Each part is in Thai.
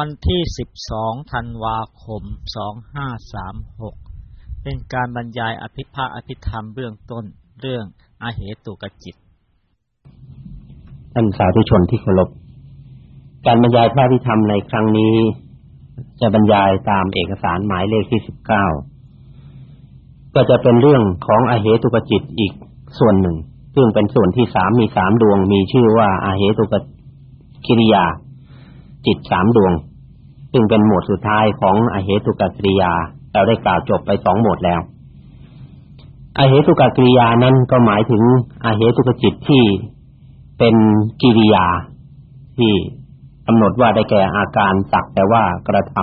วันที่ 12 ธันวาคม 2536 เป็นการบรรยายอภิภาอภิธรรมเบื้องต้นเรื่องอาเหตุกจิต ท่านสาธุชนที่เคารพ การบรรยายพระอภิธรรมในครั้งนี้ จะบรรยายตามเอกสารหมายเลขที่ 19 ก็จะเป็นเรื่องของอาเหตุกจิตอีกส่วนหนึ่ง ซึ่งเป็นส่วนที่สามมีสามดวงมีชื่อว่าอาเหตุกกิริยา จิตสามดวง ซึ่งเป็นหมวดสุดท้ายของอเหตุกกริยา เราได้กล่าวจบไปสองหมวดแล้ว อเหตุกกริยานั้นก็หมายถึงอเหตุกจิตที่เป็นกิริยาที่กำหนดว่าได้แก่อาการสักแต่ว่ากระท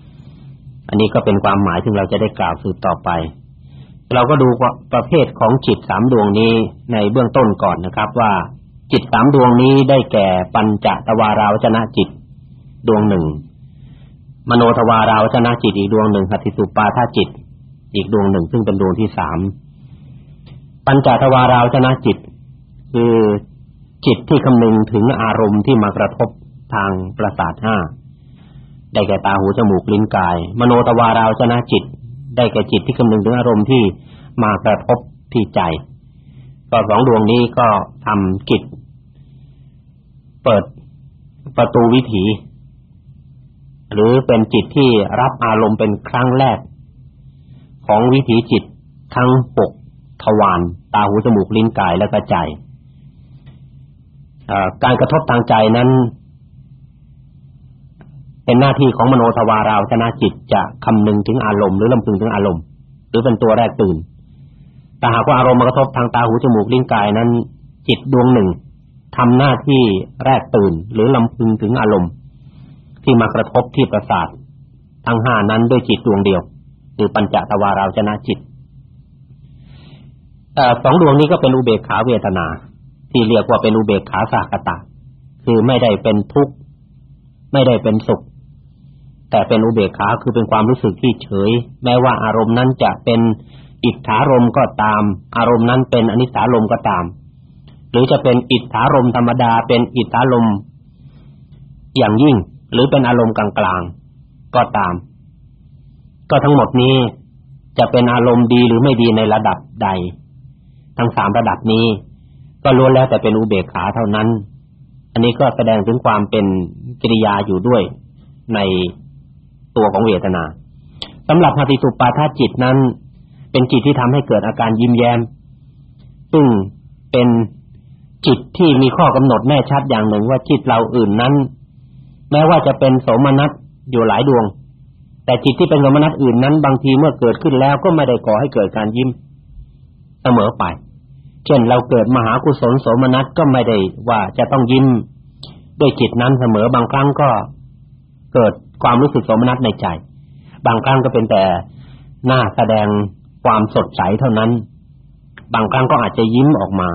ำอันนี้ก็เป็นความหมายที่เราจะได้กล่าวสืบต่อไป เราก็ดูประเภทของจิตสามดวงนี้ในเบื้องต้นก่อนนะครับว่า จิตสามดวงนี้ได้แก่ปัญจตวาราวจนะจิต ดวงหนึ่ง มโนทวาราวจนะจิตอีกดวงหนึ่งหติสุปาทาจิต อีกดวงหนึ่ง ซึ่งเป็นดวงที่สามปัญจทวาราวจนะจิต คือจิตที่คำนึงถึงอารมณ์ที่มากระทบทางประสาทห้าได้แก่ตาหูจมูกลิ้นกาย มโนทวาราวจนะจิต ได้แก่จิตที่คำนึงถึงอารมณ์ที่มากระทบที่ใจก็สองดวงนี้ก็ทำกิจ เปิดประตูวิถี หรือเป็นจิตที่รับอารมณ์เป็นครั้งแรก ของวิถีจิตทั้งหกทวารตาหูจมูกลิ้นกายและก็ใจการกระทบทางใจนั้น เป็นหน้าที่ของมโนทวาราวชนะจิตจะคำนึงถึงอารมณ์หรือลำพึงถึงอารมณ์ หรือเป็นตัวแรกตื่นแต่หากว่าอารมณ์มากระทบทางตาหูจมูกลิ้นกายนั้น จิตดวงหนึ่ง ทำหน้าที่แรกตื่นหรือลำพึงถึงอารมณ์ ที่มากระทบที่ประสาท ทั้งห้านั้นด้วยจิตดวงเดียว คือปัญจทวาราวจนะจิตแต่สองดวงนี้ก็เป็นอุเบกขาเวทนา ที่เรียกว่าเป็นอุเบกขาสากตะ คือไม่ได้เป็นทุกข์ไม่ได้เป็นสุข แต่เป็นอุเบกขาคือเป็นความรู้สึกที่เฉย แม้ว่าอารมณ์นั้นจะเป็นอิทธารมก็ตาม อารมณ์นั้นเป็นอนิสารมก็ตาม หรือจะเป็นอิทธารมธรรมดาเป็นอิทธารมอย่างยิ่ง หรือเป็นอารมณ์กลางๆก็ตาม ก็ทั้งหมดนี้จะเป็นอารมณ์ดีหรือไม่ดีในระดับใด ทั้งสามระดับนี้ ก็ล้วนแล้วแต่เป็นอุเบกขาเท่านั้น อันนี้ก็แสดงถึงความเป็นกิริยาอยู่ด้วยในตัวของเวทนาสำหรับหติสุปาทาจิตนั้น เป็นจิตที่ทำให้เกิดอาการยิ้มแย้มซึ่งเป็น จิตที่มีข้อกำหนดแน่ชัดอย่างหนึ่งว่าจิตเราอื่นนั้น แม้ว่าจะเป็นโสมนัสอยู่หลายดวง แต่จิตที่เป็นโสมนัสอื่นนั้น บางทีเมื่อเกิดขึ้นแล้วก็ไม่ได้ก่อให้เกิดการยิ้มเสมอไป เช่นเราเกิดมหากุศลโสมนัสก็ไม่ได้ว่าจะต้องยิ้มด้วยจิตนั้นเสมอบางครั้งก็เกิดความรู้สึกโสมนัสในใจ บางครั้งก็เป็นแต่หน้าแสดงความสดใสเท่านั้น บางครั้งก็อาจจะยิ้มออกมา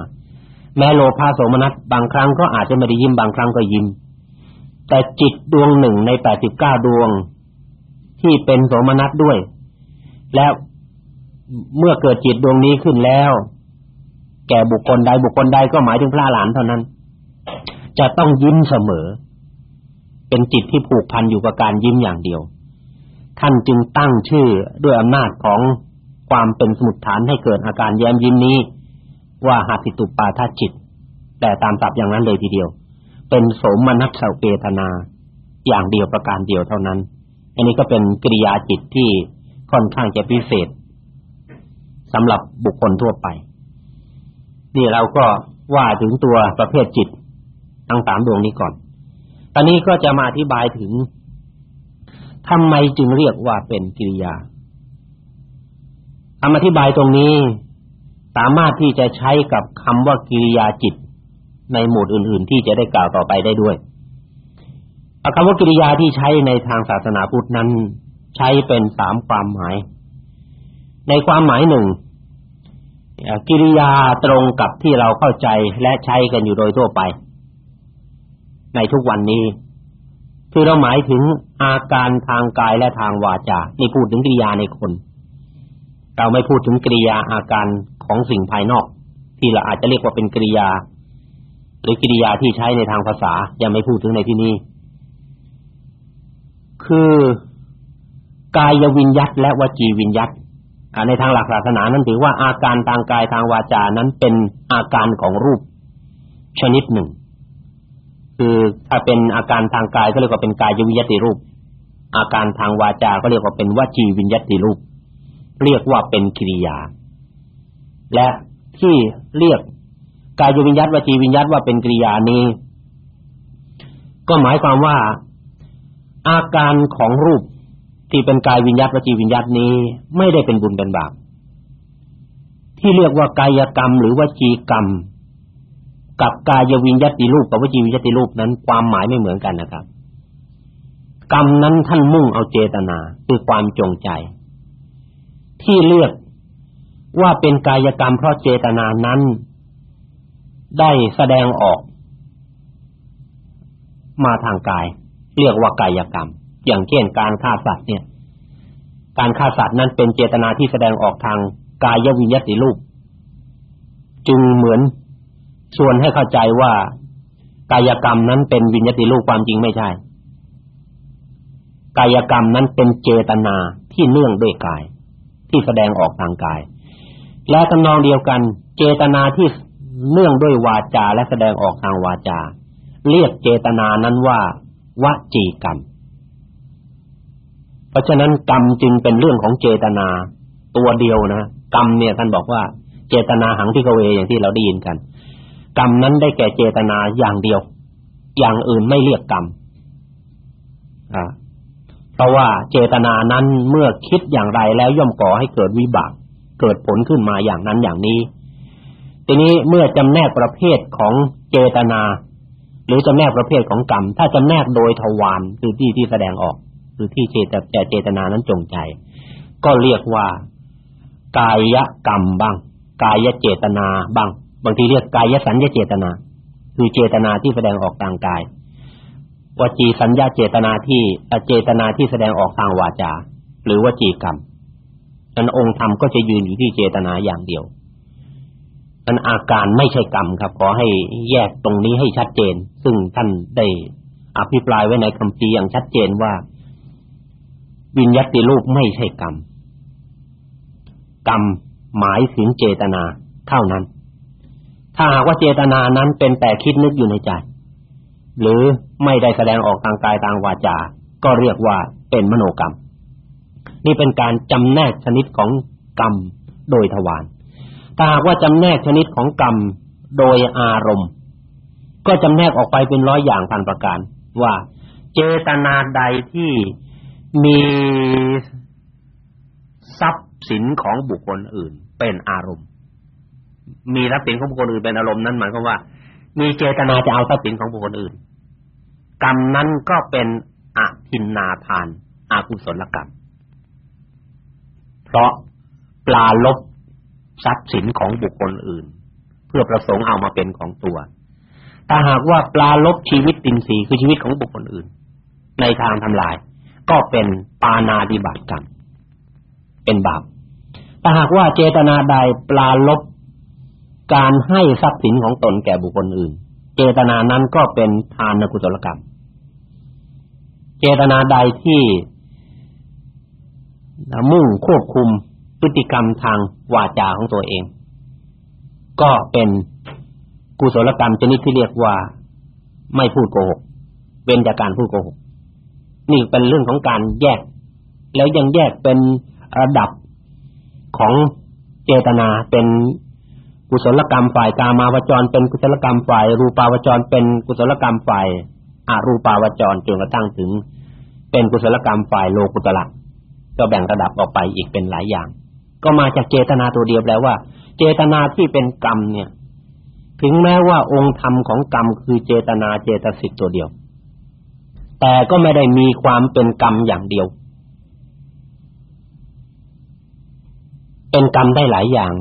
แม้โลภะโสมนัสบางครั้งก็อาจจะไม่ได้ยิ้มบางครั้งก็ยิ้ม แต่จิตดวงหนึ่งในแปดสิบเก้าดวง ที่เป็นโสมนัสด้วย แล้วเมื่อเกิดจิตดวงนี้ขึ้นแล้ว แก่บุคคลใดบุคคลใดก็หมายถึงพระหลานเท่านั้น จะต้องยิ้มเสมอ เป็นจิตที่ผูกพันอยู่กับการยิ้มอย่างเดียว ท่านจึงตั้งชื่อด้วยอำนาจของความเป็นสมุดฐานให้เกิดอาการแย้มยิ้มนี้ ว่าหาติตุปาทาจิต แต่ตามตับอย่างนั้นเลยทีเดียว เป็นโสมนัสเสเปทนา อย่างเดียวประการเดียวเท่านั้น อันนี้ก็เป็นกิริยาจิตที่ค่อนข้างจะพิเศษสำหรับบุคคลทั่วไป นี่เราก็ว่าถึงตัวประเภทจิตทั้งสามดวงนี้ก่อน ตอนนี้ก็จะมาอธิบายถึงทำไมจึงเรียกว่าเป็นกิริยาคำอธิบายตรงนี้ สามารถที่จะใช้กับคำว่ากิริยาจิต ในหมวดอื่น ๆ ที่จะได้กล่าวต่อไปได้ด้วยคำว่ากิริยาที่ใช้ในทางศาสนาพุทธนั้น ใช้เป็นสามความหมาย ในความหมายหนึ่งกิริยาตรงกับที่เราเข้าใจและใช้กันอยู่โดยทั่วไป ในทุกวันนี้ คือเราหมายถึงอาการทางกายและทางวาจานี่พูดถึงกิริยาในคน เราไม่พูดถึงกิริยาอาการ ของสิ่งภายนอก ที่เราอาจจะเรียกว่าเป็นกริยา หรือกริยาที่ใช้ในทางภาษายังไม่พูดถึงในที่นี้กิริยาที่ใช้ในทางภาษายังไม่พูดถึงในที่นี้ คือกายวิญญัตและวจีวิญญัตในทางหลักศาสนานั้นถือว่าอาการทางกายทางวาจานั้นเป็นอาการของรูปชนิดหนึ่ง คือถ้าเป็นอาการทางกายก็เรียกว่าเป็นกายวิญญัติรูป อาการทางวาจาก็เรียกว่าเป็นวจีวิญญัติรูป เรียกว่าเป็นกิริยา และที่เรียกกายวิญญัตวจีวิญญัตว่าเป็นกิริยานี้ ก็หมายความว่า อาการของรูปที่เป็นกายวิญญัตวจีวิญญัตนี้ ไม่ได้เป็นบุญเป็นบาปที่เรียกว่ากายกรรมหรือวจีกรรม กับกายวิญญัติรูปกับวจีวิญญัติรูปนั้น ความหมายไม่เหมือนกันนะครับ กรรมนั้นท่านมุ่งเอาเจตนาคือความจงใจ ที่เลือก ว่าเป็นกายกรรมเพราะเจตนานั้น ได้แสดงออก มาทางกาย เรียกว่ากายกรรม อย่างเช่นการฆ่าสัตว์เนี่ย การฆ่าสัตว์นั้นเป็นเจตนาที่แสดงออกทางกายวิญญาติรูปจึงเหมือนชวนให้เข้าใจว่ากายกรรมนั้นเป็นวิญญาติรูปความจริงไม่ใช่ กายกรรมนั้นเป็นเจตนาที่เนื่องด้วยกาย ที่แสดงออกทางกาย และทำนองเดียวกัน เจตนาที่เนื่องด้วยวาจาและแสดงออกทางวาจา เรียกเจตนานั้นว่าวจีกรรม เพราะฉะนั้นกรรมจึงเป็นเรื่องของเจตนาตัวเดียวนะกรรมเนี่ยท่านบอกว่า เจตนาหังที่กเวอย่างที่เราได้ยินกัน กรรมนั้นได้แก่เจตนาอย่างเดียว อย่างอื่นไม่เรียกกรรมอ่าเพราะว่าเจตนานั้นเมื่อคิดอย่างไรแล้วย่อมก่อให้เกิดวิบาก เกิดผลขึ้นมาอย่างนั้นอย่างนี้ ทีนี้เมื่อจำแนกประเภทของเจตนา หรือจำแนกประเภทของกรรม ถ้าจำแนกโดยทวารคือที่ที่แสดงออกคือที่เจตแต่เจตนานั้นจงใจ ก็เรียกว่า กายกรรมบ้าง กายเจตนาบ้าง บางทีเรียกกายสัญญาเจตนา คือเจตนาที่แสดงออกทางกายวจีสัญญาเจตนาที่เจตนาที่แสดงออกทางวาจา หรือวจีกรรม นั้นองค์ธรรมก็จะยืนอยู่ที่เจตนาอย่างเดียวนั้นอาการไม่ใช่กรรมครับ ขอให้แยกตรงนี้ให้ชัดเจน ซึ่งท่านได้อภิปรายไว้ในคำพีอย่างชัดเจนว่า วิญญาติรูปไม่ใช่กรรม กรรมหมายถึงเจตนาเท่านั้น ถ้าหากว่าเจตนานั้นเป็นแต่คิดนึกอยู่ในใจ หรือไม่ได้แสดงออกทางกายทางวาจา ก็เรียกว่าเป็นมโนกรรม นี่เป็นการจำแนกชนิดของกรรมโดยทวารถ้าหากว่าจำแนกชนิดของกรรมโดยอารมณ์ ก็จำแนกออกไปเป็นร้อยอย่างพันประการ ว่าเจตนาใดที่มีทรัพย์สินของบุคคลอื่น เป็นอารมณ์ มีทรัพย์สินของบุคคลอื่นเป็นอารมณ์นั้นหมายความว่า มีเจตนาจะเอาทรัพย์สินของบุคคลอื่น กรรมนั้นก็เป็นอทินนาทานอากุศลกรรม เพราะปลาลบทรัพย์สินของบุคคลอื่น เพื่อประสงค์เอามาเป็นของตัวถ้าหากว่าปลาลบชีวิตตินสีคือชีวิตของบุคคลอื่น ในทางทำลาย ก็เป็นปานาดิบาตกรรมเป็นบาปถ้าหากว่าเจตนาใดปลาลบการให้ทรัพย์สินของตนแก่บุคคลอื่น เจตนานั้นก็เป็นทานกุศลกรรม เจตนาใดที่ มุ่งควบคุมพฤติกรรมทางวาจาของตัวเอง ก็เป็นกุศลกรรมชนิดที่เรียกว่าไม่พูดโกหกเว้นจากการพูดโกหกนี่เป็นเรื่องของการแยก แล้วยังแยกเป็นระดับของเจตนาเป็นกุศลกรรมฝ่ายกามาวจร เป็นกุศลกรรมฝ่ายรูปาวจร เป็นกุศลกรรมฝ่ายอรูปาวจรจนกระทั่งถึง เป็นกุศลกรรมฝ่ายโลกุตละ ก็แบ่งระดับออกไปอีกเป็นหลายอย่าง ก็มาจากเจตนาตัวเดียวแล้วว่า เจตนาที่เป็นกรรมเนี่ย ถึงแม้ว่าองค์ธรรมของกรรมคือเจตนาเจตสิกตัวเดียว แต่ก็ไม่ได้มีความเป็นกรรมอย่างเดียว เป็นกรรมได้หลายอย่าง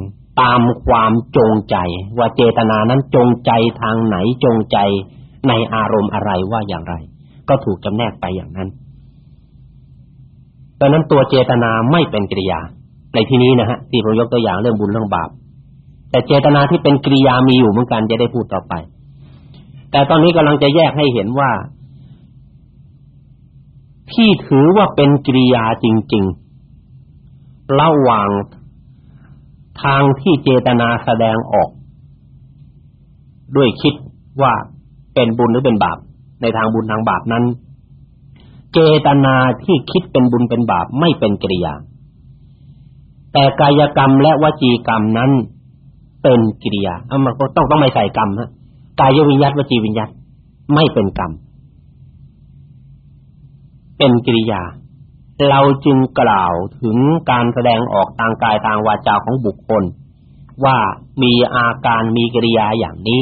ตามความจงใจ ว่าเจตนานั้นจงใจทางไหนจงใจในอารมณ์อะไรว่าอย่างไร ก็ถูกจำแนกไปอย่างนั้น ดังนั้นตัวเจตนาไม่เป็นกิริยา ในที่นี้นะฮะที่ผมยกตัวอย่างเรื่องบุญเรื่องบาป แต่เจตนาที่เป็นกิริยามีอยู่เหมือนกันจะได้พูดต่อไป แต่ตอนนี้กำลังจะแยกให้เห็นว่า ที่ถือว่าเป็นกิริยาจริง ๆ ระหว่างทางที่เจตนาแสดงออก ด้วยคิดว่าเป็นบุญหรือเป็นบาป ในทางบุญทางบาปนั้น เจตนาที่คิดเป็นบุญเป็นบาปไม่เป็นกิริยา แต่กายกรรมและวจีกรรมนั้นเป็นกิริยาเอามาต้องต้องไม่ใส่กรรมฮะกายวิญญาตวจีวิญญาตไม่เป็นกรรม เป็นกิริยา เราจึงกล่าวถึงการแสดงออกทางกายทางวาจาของบุคคล ว่ามีอาการมีกิริยาอย่างนี้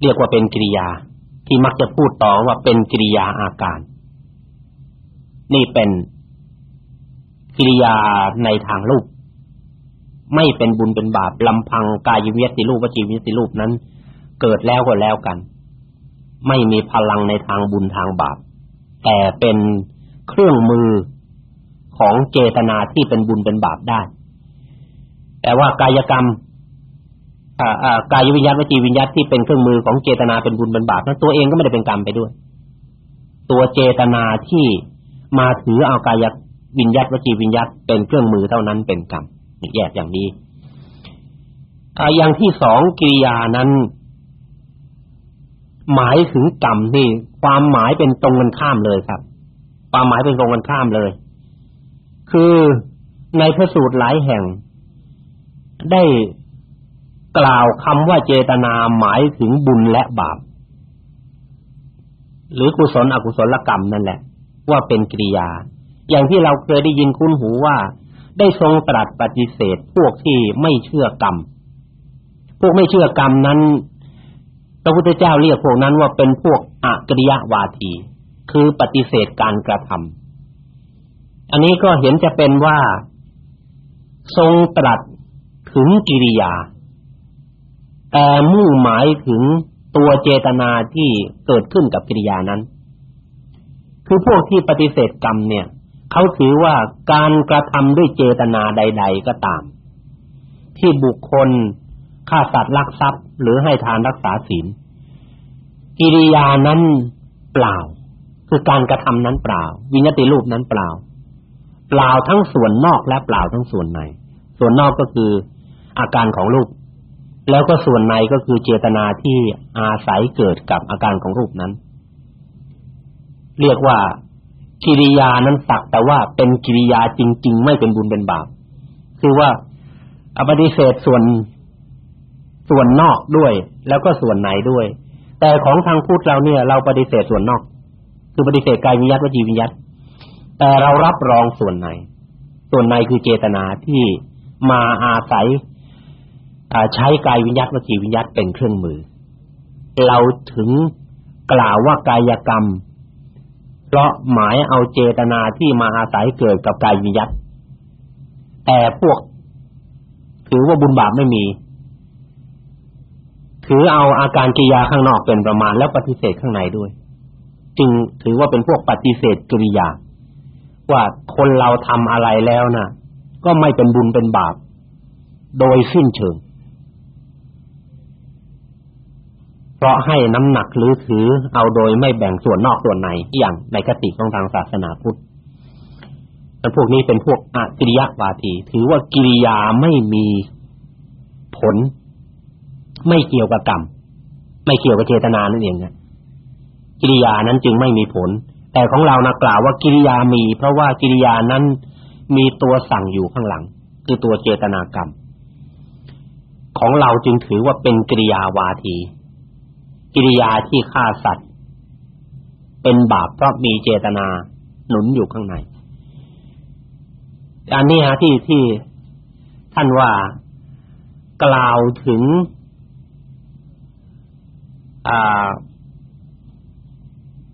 เรียกว่าเป็นกิริยา ที่มักจะพูดต่อว่าเป็นกิริยาอาการ นี่เป็นกิริยาในทางรูป ไม่เป็นบุญเป็นบาปลำพังกายวิญญาติรูปวจีวิญญาติรูปนั้น เกิดแล้วก็แล้วกัน ไม่มีพลังในทางบุญทางบาป แต่เป็นเครื่องมือของเจตนาที่เป็นบุญเป็นบาปได้ แต่ว่ากายกรรม กายวิญญาตวจีวิญญาตที่เป็นเครื่องมือของเจตนาเป็นบุญเป็นบาปนั้นตัวเองก็ไม่ได้เป็นกรรมไปด้วย ตัวเจตนาที่มาถือเอากายวิญญาตวจีวิญญาตเป็นเครื่องมือเท่านั้นเป็นกรรมแยกอย่างนี้อย่างที่สองกิริยานั้น หมายถึงกรรมนี่ความหมายเป็นตรงกันข้ามเลยครับ ความหมายเป็นตรงกันข้ามเลย คือในพระสูตรหลายแห่งได้ กล่าวคำว่าเจตนาหมายถึงบุญและบาป หรือกุศลอกุศลกรรมนั่นแหละ ว่าเป็นกิริยา อย่างที่เราเคยได้ยินคุ้นหูว่า ได้ทรงตรัสปฏิเสธพวกที่ไม่เชื่อกรรม พวกไม่เชื่อกรรมนั้นพระพุทธเจ้าเรียกพวกนั้นว่าเป็นพวกอกริยวาที คือปฏิเสธการกระทำอันนี้ก็เห็นจะเป็นว่า ทรงตรัสถึงกิริยา แต่มุ่งหมายถึงตัวเจตนาที่เกิดขึ้นกับกิริยานั้น คือพวกที่ปฏิเสธกรรมเนี่ยเขาถือว่าการกระทำด้วยเจตนาใด ๆ ก็ตาม ที่บุคคลฆ่าสัตว์ลักทรัพย์ หรือให้ทานรักษาศีลกิริยานั้นเปล่า คือการกระทำนั้นเปล่า วิญญาติรูปนั้นเปล่า เปล่าทั้งส่วนนอกและเปล่าทั้งส่วนใน ส่วนนอกก็คืออาการของรูป แล้วก็ส่วนในก็คือเจตนาที่อาศัยเกิดกับอาการของรูปนั้น เรียกว่ากิริยานั้นสักแต่ว่าเป็นกิริยาจริง ๆ ไม่เป็นบุญเป็นบาปคือว่าอปฏิเสธส่วนส่วนนอกด้วย แล้วก็ส่วนในด้วย แต่ของทางพุทธเราเนี่ย เราปฏิเสธส่วนนอก คือปฏิเสธกายวิญญาตวจีวิญญาตแต่เรารับรองส่วนใน ส่วนในคือเจตนาที่มาอาศัย ใช้กายวิญญาตวจีวิญญาตเป็นเครื่องมือ เราถึงกล่าวว่ากายกรรม เพราะหมายเอาเจตนาที่มาอาศัยเกิดกับกายวิญญาตแต่พวกถือว่าบุญบาปไม่มี ถือเอาอาการกิริยาข้างนอกเป็นประมาณแล้วปฏิเสธข้างในด้วย จึงถือว่าเป็นพวกปฏิเสธกิริยา ว่าคนเราทำอะไรแล้วนะก็ไม่เป็นบุญเป็นบาป โดยสิ้นเชิง เพราะให้น้ำหนักหรือถือเอาโดยไม่แบ่งส่วนนอกส่วนในอย่างในคติของทางศาสนาพุทธแต่พวกนี้เป็นพวกอกิริยวาทีถือว่ากิริยาไม่มีผล ไม่เกี่ยวกับกรรม ไม่เกี่ยวกับเจตนานั่นเองนะกิริยานั้นจึงไม่มีผล แต่ของเรานะกล่าวว่ากิริยามี เพราะว่ากิริยานั้นมีตัวสั่งอยู่ข้างหลัง คือตัวเจตนากรรม ของเราจึงถือว่าเป็นกิริยาวาที กิริยาที่ฆ่าสัตว์ เป็นบาปเพราะมีเจตนาหนุนอยู่ข้างในอันนี้ฮะที่ที่ท่านว่ากล่าวถึง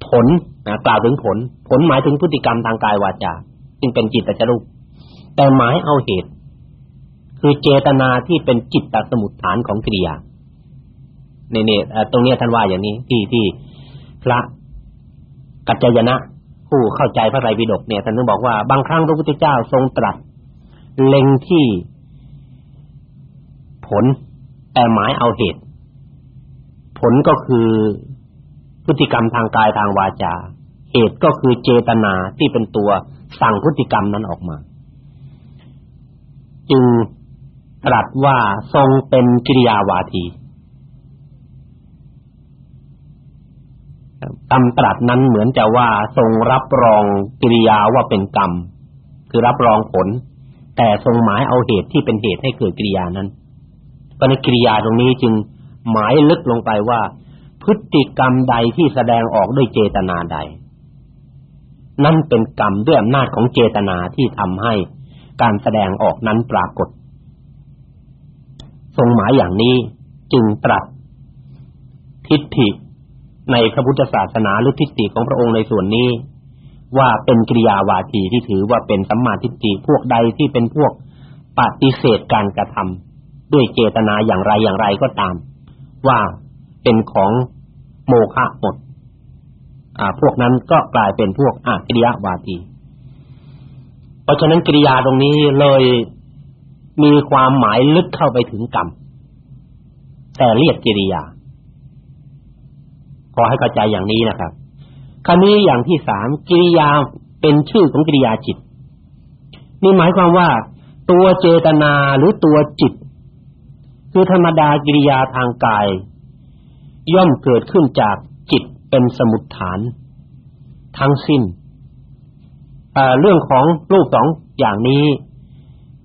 ผลนะกล่าวถึงผล ผลหมายถึงพฤติกรรมทางกายวาจาจึงเป็นจิตตจรูป แต่หมายเอาเหตุ คือเจตนาที่เป็นจิตตสมุทฐานของกิริยา นี่นี่ตรงนี้ท่านว่าอย่างนี้ที่ที่พระกัจจยนะผู้เข้าใจพระไตรปิฎกเนี่ยท่านต้องบอกว่าบางครั้งพระพุทธเจ้าทรงตรัสเล็งที่ผลแต่หมายเอาเหตุ ผลก็คือพฤติกรรมทางกายทางวาจา เหตุก็คือเจตนาที่เป็นตัวสั่งพฤติกรรมนั้นออกมา จึงตรัสว่าทรงเป็นกิริยาวาที คำตรัสนั้นเหมือนจะว่าทรงรับรองกิริยาว่าเป็นกรรม คือรับรองผล แต่ทรงหมายเอาเหตุที่เป็นเหตุให้เกิดกิริยานั้นก็ในกิริยาตรงนี้จึงหมายลึกลงไปว่า พฤติกรรมใดที่แสดงออกด้วยเจตนาใด นั่นเป็นกรรมด้วยอำนาจของเจตนาที่ทำให้การแสดงออกนั้นปรากฏ ทรงหมายอย่างนี้จึงตรัสทิฏฐิ ในพระพุทธศาสนาหรือทิฏฐิของพระองค์ในส่วนนี้ ว่าเป็นกิริยาวาทีที่ถือว่าเป็นสัมมาทิฏฐิพวกใดที่เป็นพวกปฏิเสธการกระทำด้วยเจตนาอย่างไรอย่างไรก็ตาม ว่าเป็นของโมฆะหมดอ่าพวกนั้นก็กลายเป็นพวกอากิริยาวาที เพราะฉะนั้นกิริยาตรงนี้เลยมีความหมายลึกเข้าไปถึงกรรมแต่เรียกกิริยา อให้เข้าใจอย่างนี้นะครับคราวนี้อย่างที่สามกิริยาเป็นชื่อของกิริยาจิต นี่หมายความว่า ตัวเจตนาหรือตัวจิต คือธรรมดากิริยาทางกาย ย่อมเกิดขึ้นจากจิตเป็นสมุดฐาน ทั้งสิ้นเรื่องของรูปสองอย่างนี้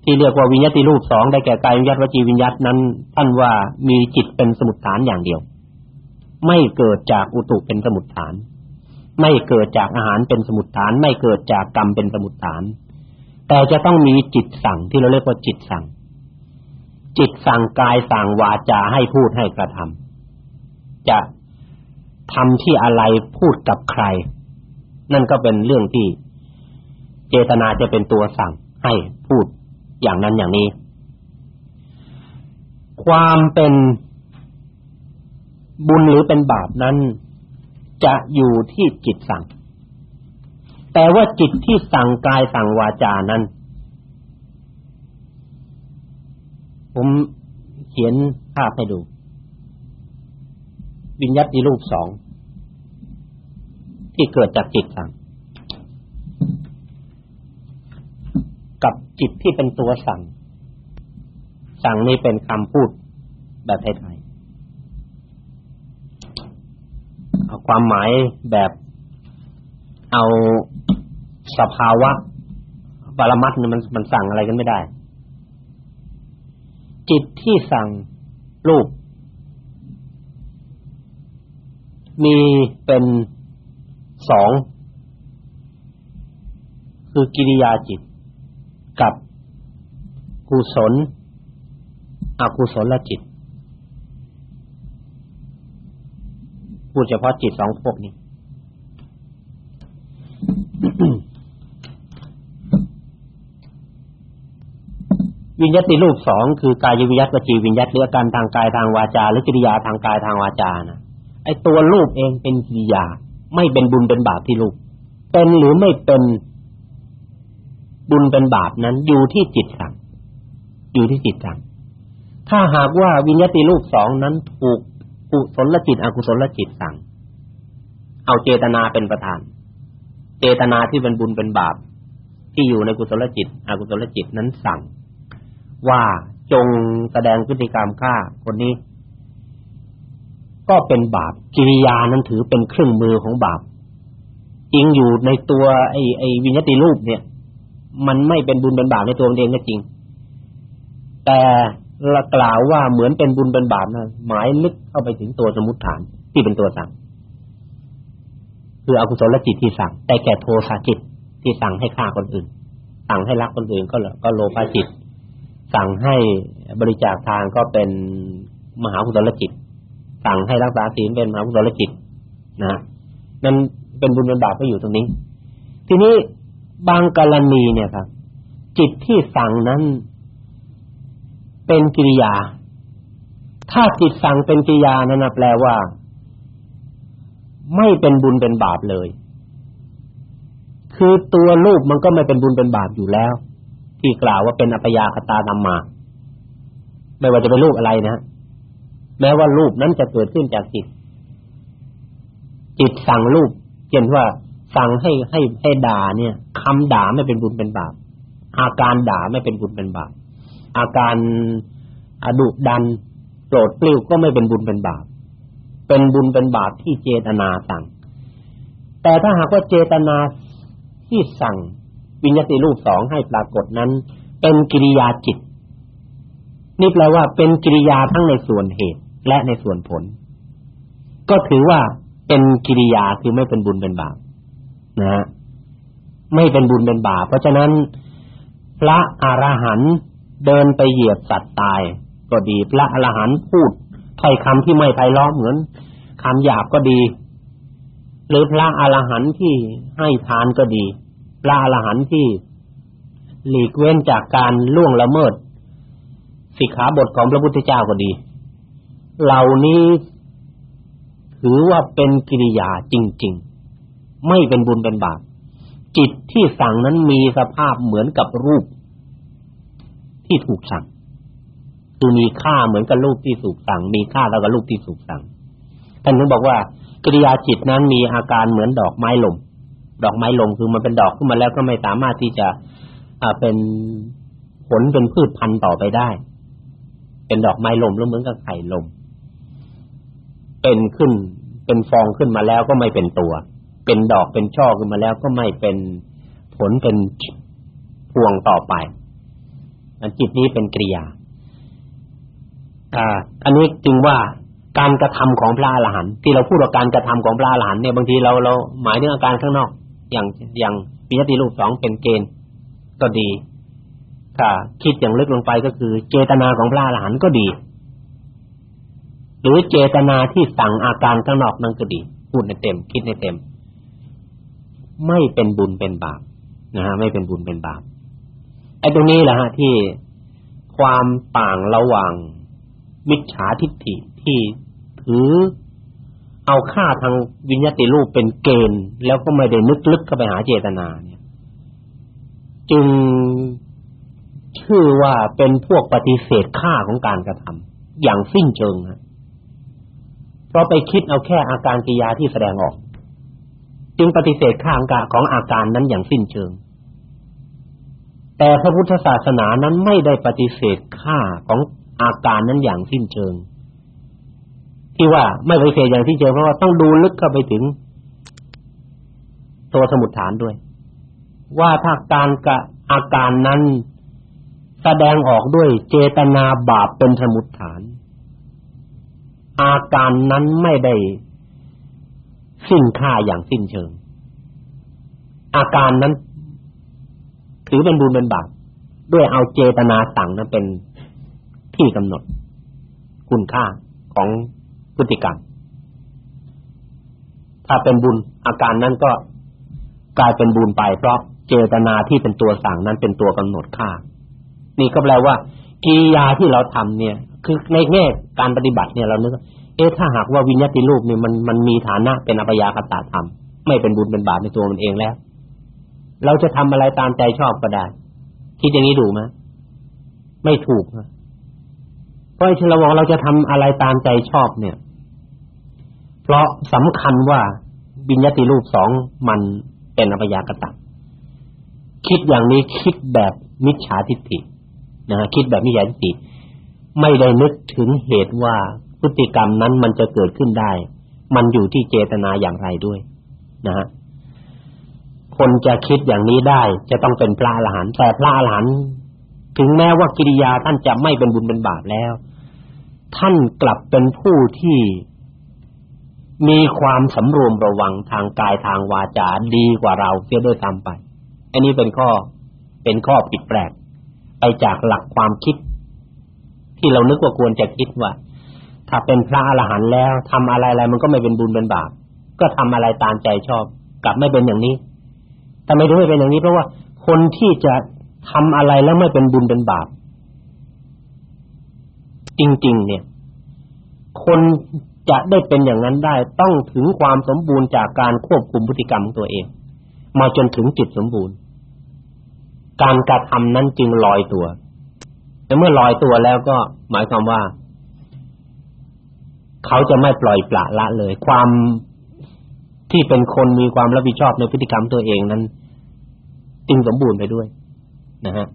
ที่เรียกว่าวิญญาติรูปสองได้แก่กายวิญญาตวจีวิญญาตนั้นท่านว่ามีจิตเป็นสมุดฐานอย่างเดียว ไม่เกิดจากอุตุเป็นสมุดฐาน ไม่เกิดจากอาหารเป็นสมุดฐาน ไม่เกิดจากกรรมเป็นสมุดฐาน แต่จะต้องมีจิตสั่งที่เราเรียกว่าจิตสั่ง จิตสั่งกายสั่งวาจาให้พูดให้กระทำจะทำที่อะไรพูดกับใคร นั่นก็เป็นเรื่องที่เจตนาจะเป็นตัวสั่งให้พูดอย่างนั้นอย่างนี้ ความเป็น บุญหรือเป็นบาปนั้น จะอยู่ที่จิตสั่ง แต่ว่าจิตที่สั่งกายสั่งวาจานั้น ผมเขียนภาพให้ดู วิญญาติรูปสอง ที่เกิดจากจิตสั่ง กับจิตที่เป็นตัวสั่ง สั่งนี่เป็นคำพูดแบบไทย ความหมายแบบเอาสภาวะปรมัตถ์มันมันสั่งอะไรกันไม่ได้ จิตที่สั่งรูป มีเป็นสอง คือกิริยาจิต กับกุศลอกุศลจิต พูดเฉพาะจิตสองพวกนี้ วิญญาติรูปสองคือกายวิญญาตวจีวิญญาตหรือการทางกายทางวาจา หรือกิริยาทางกายทางวาจานะไอ้ตัวรูปเองเป็นกิริยา ไม่เป็นบุญเป็นบาปที่รูป เป็นหรือไม่เป็นบุญเป็นบาปนั้นอยู่ที่จิตสั่งอยู่ที่จิตสั่งถ้าหากว่าวิญญาติรูปสองนั้นถูก กุศลจิตอกุศลจิตสั่ง เอาเจตนาเป็นประธาน เจตนาที่เป็นบุญเป็นบาป ที่อยู่ในกุศลจิต อกุศลจิตนั้นสั่ง ว่าจงแสดงพฤติกรรมฆ่าคนนี้ ก็เป็นบาปกิริยานั้นถือเป็นเครื่องมือของบาปจริงอยู่ในตัวไอ้ไอ้วิญญาติรูปเนี่ย มันไม่เป็นบุญเป็นบาปในตัวเองก็จริง แต่ ละกล่าวว่าเหมือนเป็นบุญเป็นบาปนะหมายลึกเข้าไปถึงตัวสมุติฐานที่เป็นตัวสั่ง คืออกุศลจิตที่สั่ง แต่แก่โทสะจิตที่สั่งให้ฆ่าคนอื่น สั่งให้รักคนอื่นก็เหรอก็โลภะจิต สั่งให้บริจาคทานก็เป็นมหากุศลจิต สั่งให้รักษาศีลเป็นมหากุศลจิต นะนั่นเป็นบุญเป็นบาปก็อยู่ตรงนี้ ทีนี้บางกรณีเนี่ยครับจิตที่สั่งนั้น เป็นกิริยา ถ้าจิตสั่งเป็นกิริยานั่นแปลว่า ไม่เป็นบุญเป็นบาปเลย คือตัวรูปมันก็ไม่เป็นบุญเป็นบาปอยู่แล้ว ที่กล่าวว่าเป็นอัปยาคตาธรรมา ไม่ว่าจะเป็นรูปอะไรนะแม้ว่ารูปนั้นจะเกิดขึ้นจากจิต จิตสั่งรูปเช่นว่าสั่งให้ให้ให้ด่าเนี่ยคำด่าไม่เป็นบุญเป็นบาปอาการด่าไม่เป็นบุญเป็นบาป อาการอดุดันโกรธปลิ้วก็ไม่เป็นบุญเป็นบาปเป็นบุญเป็นบาปที่เจตนาสั่ง แต่ถ้าหากว่าเจตนาที่สั่งวิญญาติรูปสองให้ปรากฏนั้น เป็นกิริยาจิต นี่แปลว่าเป็นกิริยาทั้งในส่วนเหตุและในส่วนผล ก็ถือว่าเป็นกิริยาคือไม่เป็นบุญเป็นบาปนะฮะไม่เป็นบุญเป็นบาปเพราะฉะนั้น พระอรหันต์ เดินไปเหยียบสัตว์ตาย ก็ดีพระอรหันต์พูดถ้อยคำที่ไม่ไพเราะเหมือนคำหยาบก็ดี หรือพระอรหันต์ที่ให้ทานก็ดี พระอรหันต์ที่หลีกเว้นจากการล่วงละเมิดสิกขาบทของพระพุทธเจ้าก็ดี เหล่านี้ถือว่าเป็นกิริยาจริง ๆ ไม่เป็นบุญเป็นบาปจิตที่สั่งนั้นมีสภาพเหมือนกับรูป ที่ถูกสั่งคือมีค่าเหมือนกับรูปที่ถูกสั่ง มีค่าแล้วกับรูปที่ถูกสั่งท่านถึงบอกว่ากิริยาจิตนั้นมีอาการเหมือนดอกไม้ลมดอกไม้ลมคือมันเป็นดอกขึ้นมาแล้วก็ไม่สามารถที่จะอ่าเป็นผลเป็นพืชพันธุ์ต่อไปได้ เป็นดอกไม้ลมแล้วเหมือนกับไข่ลม เป็นขึ้น เป็นฟองขึ้นมาแล้วก็ไม่เป็นตัว เป็นดอกเป็นช่อขึ้นมาแล้วก็ไม่เป็นผลเป็นพวงต่อไป จิตนี้เป็นกิริยาอันนี้จึงว่าการกระทำของพระอรหันต์ที่เราพูดว่าการกระทำของพระอรหันต์เนี่ยบางทีเราเราหมายถึงอาการข้างนอก อย่างอย่างปิยติรูปสองเป็นเกณฑ์ก็ดีถ้าคิดอย่างลึกลงไปก็คือเจตนาของพระอรหันต์ก็ดี หรือเจตนาที่สั่งอาการข้างนอกนั่นก็ดี พูดในเต็ม คิดในเต็ม ไม่เป็นบุญเป็นบาปนะฮะไม่เป็นบุญเป็นบาป ไอ้ตรงนี้แหละฮะที่ความต่างระหว่างมิจฉาทิฏฐิที่ถือเอาค่าทางวิญญาติรูปเป็นเกณฑ์ แล้วก็ไม่ได้นึกลึกเข้าไปหาเจตนาเนี่ย จึงชื่อว่าเป็นพวกปฏิเสธค่าของการกระทำอย่างสิ้นเชิงนะเพราะไปคิดเอาแค่อาการกิริยาที่แสดงออก จึงปฏิเสธค่าของอาการนั้นอย่างสิ้นเชิง แต่พระพุทธศาสนานั้นไม่ได้ปฏิเสธค่าของอาการนั้นอย่างสิ้นเชิง ที่ว่าไม่ปฏิเสธอย่างสิ้นเชิงเพราะว่าต้องดูลึกเข้าไปถึง ตัวสมุดฐานด้วย ว่าถ้าการกะอาการนั้นแสดงออกด้วยเจตนาบาปเป็นสมุดฐาน อาการนั้นไม่ได้สิ้นค่าอย่างสิ้นเชิง อาการนั้น ถือเป็นบุญเป็นบาปด้วยเอาเจตนาสั่งนั้นเป็นที่กำหนดคุณค่าของพฤติกรรม ถ้าเป็นบุญอาการนั้นก็กลายเป็นบุญไปเพราะเจตนาที่เป็นตัวสั่งนั้นเป็นตัวกำหนดค่า นี่ก็แปลว่ากิริยาที่เราทำเนี่ย คือในแง่การปฏิบัติเนี่ยเรานึกเอ๊ะถ้าหากว่าวิญญาติรูปเนี่ยมันมันมีฐานะเป็นอัปยาคตาธรรมไม่เป็นบุญเป็นบาปในตัวมันเองแล้ว เราจะทำอะไรตามใจชอบก็ได้ คิดอย่างนี้ดูไหมไม่ถูกนะเพราะที่เราบอกเราจะทำอะไรตามใจชอบเนี่ย เพราะสำคัญว่าบิญญติรูปสองมันเป็นอภยากตะคิดอย่างนี้คิดแบบมิจฉาทิฏฐินะคิดแบบมิจฉาทิฏฐิไม่ได้นึกถึงเหตุว่าพฤติกรรมนั้นมันจะเกิดขึ้นได้ มันอยู่ที่เจตนาอย่างไรด้วยนะฮะ คนจะคิดอย่างนี้ได้ จะต้องเป็นพระอรหันต์แต่พระอรหันต์ถึงแม้ว่ากิริยาท่านจะไม่เป็นบุญเป็นบาปแล้ว ท่านกลับเป็นผู้ที่มีความสำรวมระวังทางกายทางวาจาดีกว่าเราเสียด้วยซ้ำไป อันนี้เป็นข้อเป็นข้อผิดแปลกไปจากหลักความคิด ที่เรานึกว่าควรจะคิดว่า ถ้าเป็นพระอรหันต์แล้วทำอะไรอะไรมันก็ไม่เป็นบุญเป็นบาปก็ทำอะไรตามใจชอบ กลับไม่เป็นอย่างนี้ แต่ไม่รู้ไม่เป็นอย่างนี้เพราะว่าคนที่จะทำอะไรแล้วไม่เป็นบุญเป็นบาปจริง ๆ เนี่ย คนจะได้เป็นอย่างนั้นได้ต้องถึงความสมบูรณ์จากการควบคุมพฤติกรรมตัวเอง มาจนถึงจิตสมบูรณ์ การกระทำนั้นจึงลอยตัวแต่เมื่อลอยตัวแล้วก็หมายความว่า เขาจะไม่ปล่อยปละละเลย ความ ที่เป็นคนมีความรับผิดชอบในพฤติกรรมตัวเองนั้นจึงสมบูรณ์ไปด้วยนะฮะ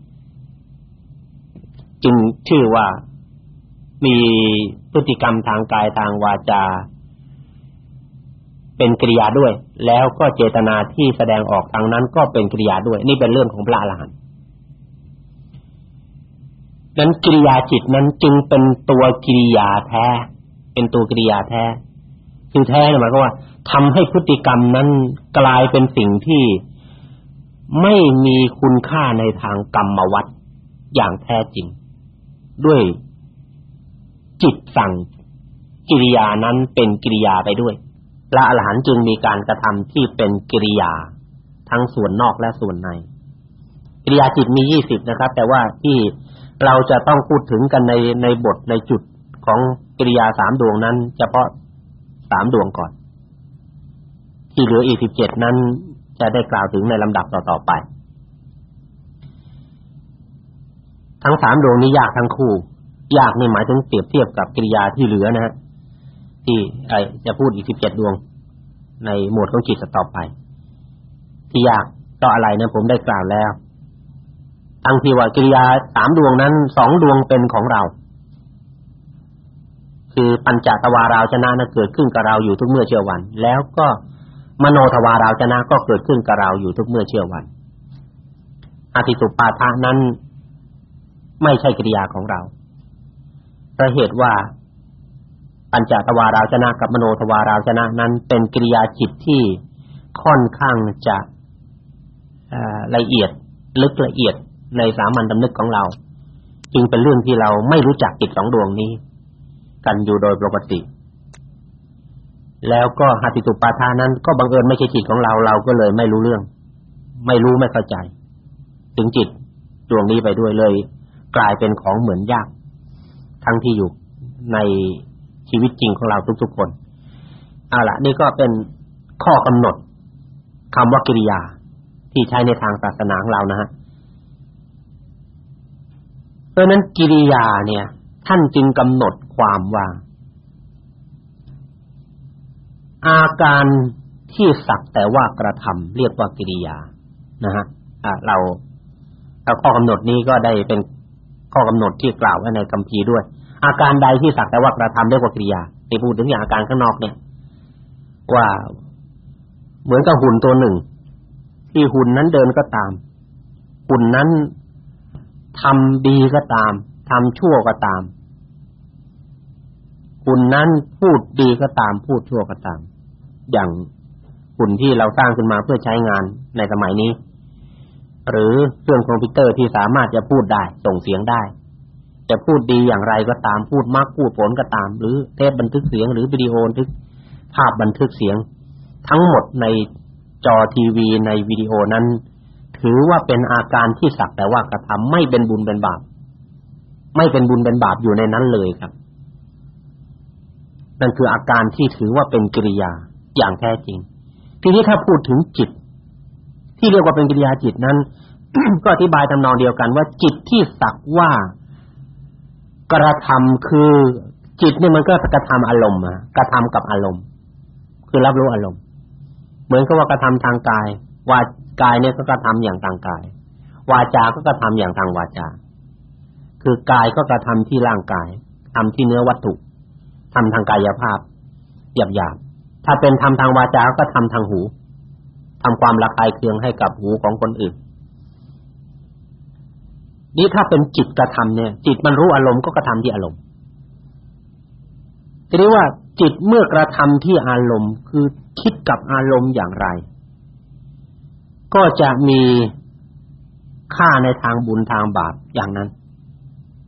จึงชื่อว่ามีพฤติกรรมทางกายทางวาจา เป็นกิริยาด้วย แล้วก็เจตนาที่แสดงออกทางนั้นก็เป็นกิริยาด้วย นี่เป็นเรื่องของพระอรหันต์นั้นกิริยาจิตนั้นจึงเป็นตัวกิริยาแท้ เป็นตัวกิริยาแท้ คือแท้หมายความว่า ทำให้พฤติกรรมนั้นกลายเป็นสิ่งที่ไม่มีคุณค่าในทางกรรมวัฏอย่างแท้จริง ด้วยจิตสั่งกิริยานั้นเป็นกิริยาไปด้วยพระอรหันต์จึงมีการกระทำที่เป็นกิริยา ทั้งส่วนนอกและส่วนใน กิริยาจิตมียี่สิบนะครับ แต่ว่าที่เราจะต้องพูดถึงกันในในบทในจุดของกิริยาสามดวงนั้น เฉพาะสามดวงก่อน ที่เหลืออีกสิบเจ็ดนั้น จะได้กล่าวถึงในลำดับต่อๆไป ทั้งสามดวงนี้ยากทั้งคู่ ยากนี่หมายถึงเปรียบเทียบกับกิริยาที่เหลือนะฮะที่ไอจะพูดอีกสิบเจ็ดดวง ในหมวดของจิตต่อไป ที่ยากก็อะไรนะผมได้กล่าวแล้วทั้งที่ว่ากิริยาสามดวงนั้นสองดวงเป็นของเรา คือปัญจตวาราชนะนั้นเกิดขึ้นกับเราอยู่ทุกเมื่อเชื่อวัน แล้วก็ มโนทวาราชนะก็เกิดขึ้นกับเราอยู่ทุกเมื่อเชื่อวันอติตุปาทานั้นไม่ใช่กิริยาของเราเพราะเหตุว่าปัญจทวาราชนะกับมโนทวาราชนะนั้นเป็นกิริยาจิตที่ค่อนข้างจะละเอียดลึกละเอียดในสามัญดำนึกของเรา จึงเป็นเรื่องที่เราไม่รู้จักจิตสองดวงนี้ กันอยู่โดยปกติ แล้วก็หติตุปาทานั้นก็บังเอิญไม่ใช่จิตของเราเราก็เลยไม่รู้เรื่อง ไม่รู้ไม่เข้าใจ ถึงจิตดวงนี้ไปด้วยเลย กลายเป็นของเหมือนยาก ทั้งที่อยู่ในชีวิตจริงของเราทุกๆคนเอาละนี่ก็เป็นข้อกำหนดคำว่ากิริยา ที่ใช้ในทางศาสนาของเรานะฮะเพราะนั้นกิริยาเนี่ย ท่านจึงกำหนดความว่า อาการที่สักแต่ว่ากระทำเรียกว่ากิริยานะฮะอ่าเราเราข้อกำหนดนี้ก็ได้เป็นข้อกำหนดที่กล่าวไว้ในคัมภีร์ด้วย อาการใดที่สักแต่ว่ากระทำเรียกว่ากิริยาที่พูดถึงอย่างอาการข้างนอกเนี่ย ว่าเหมือนกับหุ่นตัวหนึ่ง ที่หุ่นนั้นเดินก็ตาม หุ่นนั้นทำดีก็ตามทำชั่วก็ตาม หุ่นนั้นพูดดีก็ตาม พูดชั่วก็ตาม อย่างหุ่นที่เราสร้างขึ้นมาเพื่อใช้งานในสมัยนี้ หรือเครื่องคอมพิวเตอร์ที่สามารถจะพูดได้ส่งเสียงได้ จะพูดดีอย่างไรก็ตามพูดมากพูดผลก็ตาม หรือเทปบันทึกเสียงหรือวิดีโอบันทึกภาพบันทึกเสียง ทั้งหมดในจอทีวีในวิดีโอนั้น ถือว่าเป็นอาการที่สักแต่ว่ากระทำไม่เป็นบุญเป็นบาปไม่เป็นบุญเป็นบาปอยู่ในนั้นเลยครับนั่นคืออาการที่ถือว่าเป็นกิริยา อย่างแท้จริง ทีนี้ถ้าพูดถึงจิต ที่เรียกว่าเป็นกิริยาจิตนั้น ก็อธิบายทำนองเดียวกันว่าจิตที่สักว่ากระทำคือจิตนี่มันก็กระทำอารมณ์กระทำกับอารมณ์ คือรับรู้อารมณ์ เหมือนกับว่ากระทำทางกาย ว่ากายเนี่ยก็กระทำอย่างทางกาย วาจาก็กระทำอย่างทางวาจา คือกายก็กระทำที่ร่างกายทำที่เนื้อวัตถุทำทางกายภาพหยาบ ถ้าเป็นทำทางวาจาก็ทำทางหูทำความระคายเคืองให้กับหูของคนอื่น นี่ถ้าเป็นจิตกระทำเนี่ย จิตมันรู้อารมณ์ก็กระทำที่อารมณ์ทีนี้ว่าจิตเมื่อกระทำที่อารมณ์คือคิดกับอารมณ์อย่างไร ก็จะมีค่าในทางบุญทางบาปอย่างนั้น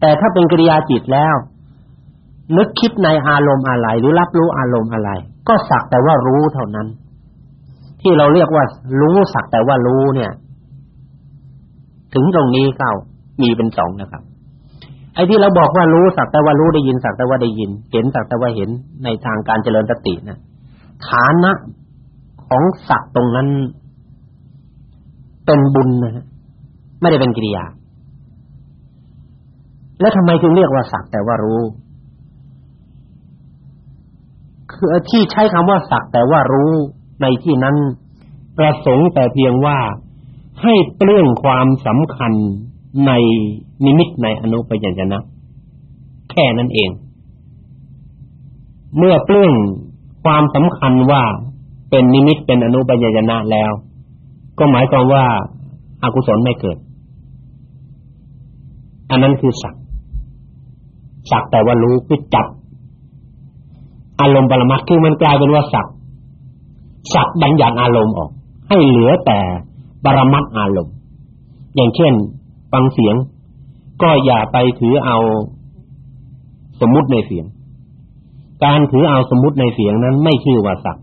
แต่ถ้าเป็นกิริยาจิตแล้ว นึกคิดในอารมณ์อะไร หรือรับรู้อารมณ์อะไร ก็สักแต่ว่ารู้เท่านั้น ที่เราเรียกว่า รู้สักแต่ว่ารู้เนี่ย ถึงตรงนี้เข้ามีเป็นสองนะครับ ไอ้ที่เราบอกว่ารู้สักแต่ว่ารู้ได้ยินสักแต่ว่าได้ยิน เห็นสักแต่ว่าเห็นในทางการเจริญสตินะฐานะของสักตรงนั้น เป็นบุญนะฮะไม่ได้เป็นกิริยา แล้วทำไมจึงเรียกว่าสักแต่ว่ารู้ คือที่ใช้คำว่าสักแต่ว่ารู้ในที่นั้น ประสงค์แต่เพียงว่าให้เปลื้องความสำคัญในนิมิตในอนุปยัญชนะ แค่นั้นเอง เมื่อเปลื้องความสำคัญว่าเป็นนิมิตเป็นอนุปยัญชนะแล้ว ก็หมายความว่าอากุศลไม่เกิด อันนั้นคือสักสักแต่ว่ารู้คือจับ อารมณ์ปรมัตคือมันกลายเป็นว่าสักสักบัญญัติอารมณ์ออก ให้เหลือแต่ปรมัตอารมณ์ อย่างเช่นฟังเสียง ก็อย่าไปถือเอาสมมุติในเสียง การถือเอาสมมุติในเสียงนั้นไม่ชื่อว่าสัก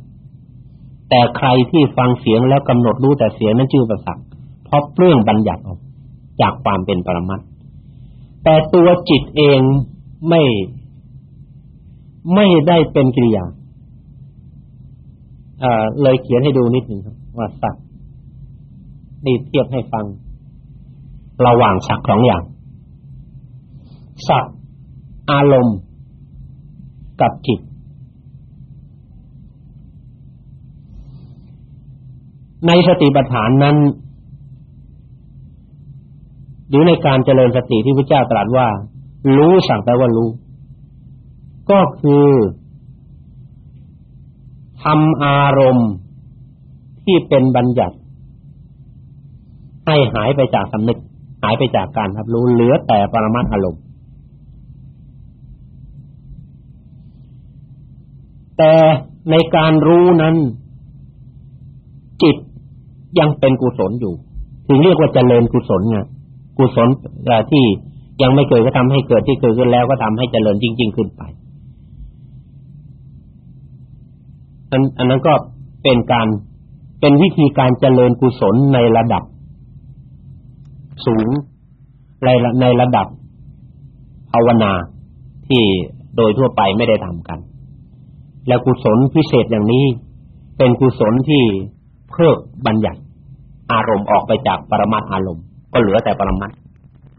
แต่ใครที่ฟังเสียงแล้วกำหนดรู้แต่เสียงนั้นชื่อว่าสักเพราะเปลื้องบัญญัติออกจากความเป็นปรมัตแต่ตัวจิตเองไม่ ไม่ได้เป็นกิริยาเลยเขียนให้ดูนิดหนึ่งว่าสักนี่เทียบให้ฟัง ระหว่างสักสองอย่าง สักอารมณ์กับจิต ในสติปัฏฐานนั้น หรือในการเจริญสติที่พระเจ้าตรัสว่า รู้สั่งแปลว่ารู้ ก็คือทำอารมณ์ที่เป็นบัญญัติ ให้หายไปจากสำนึก หายไปจากการรับรู้เหลือแต่ปรมัตถอารมณ์ แต่ในการรู้นั้น จิตยังเป็นกุศลอยู่ ถึงเรียกว่าเจริญกุศลไงกุศลที่ยังไม่เกิดก็ทำให้เกิดที่เกิดขึ้นแล้วก็ทำให้เจริญจริง ๆ ขึ้นไป อันนนั้นก็เป็นการเป็นวิธีการเจริญกุศลในระดับสูงในในระดับภาวนาที่โดยทั่วไปไม่ได้ทำกัน และกุศลพิเศษอย่างนี้เป็นกุศลที่เพิกบัญญัติอารมณ์ออกไปจากปรมัตอารมณ์ ก็เหลือแต่ปรมัต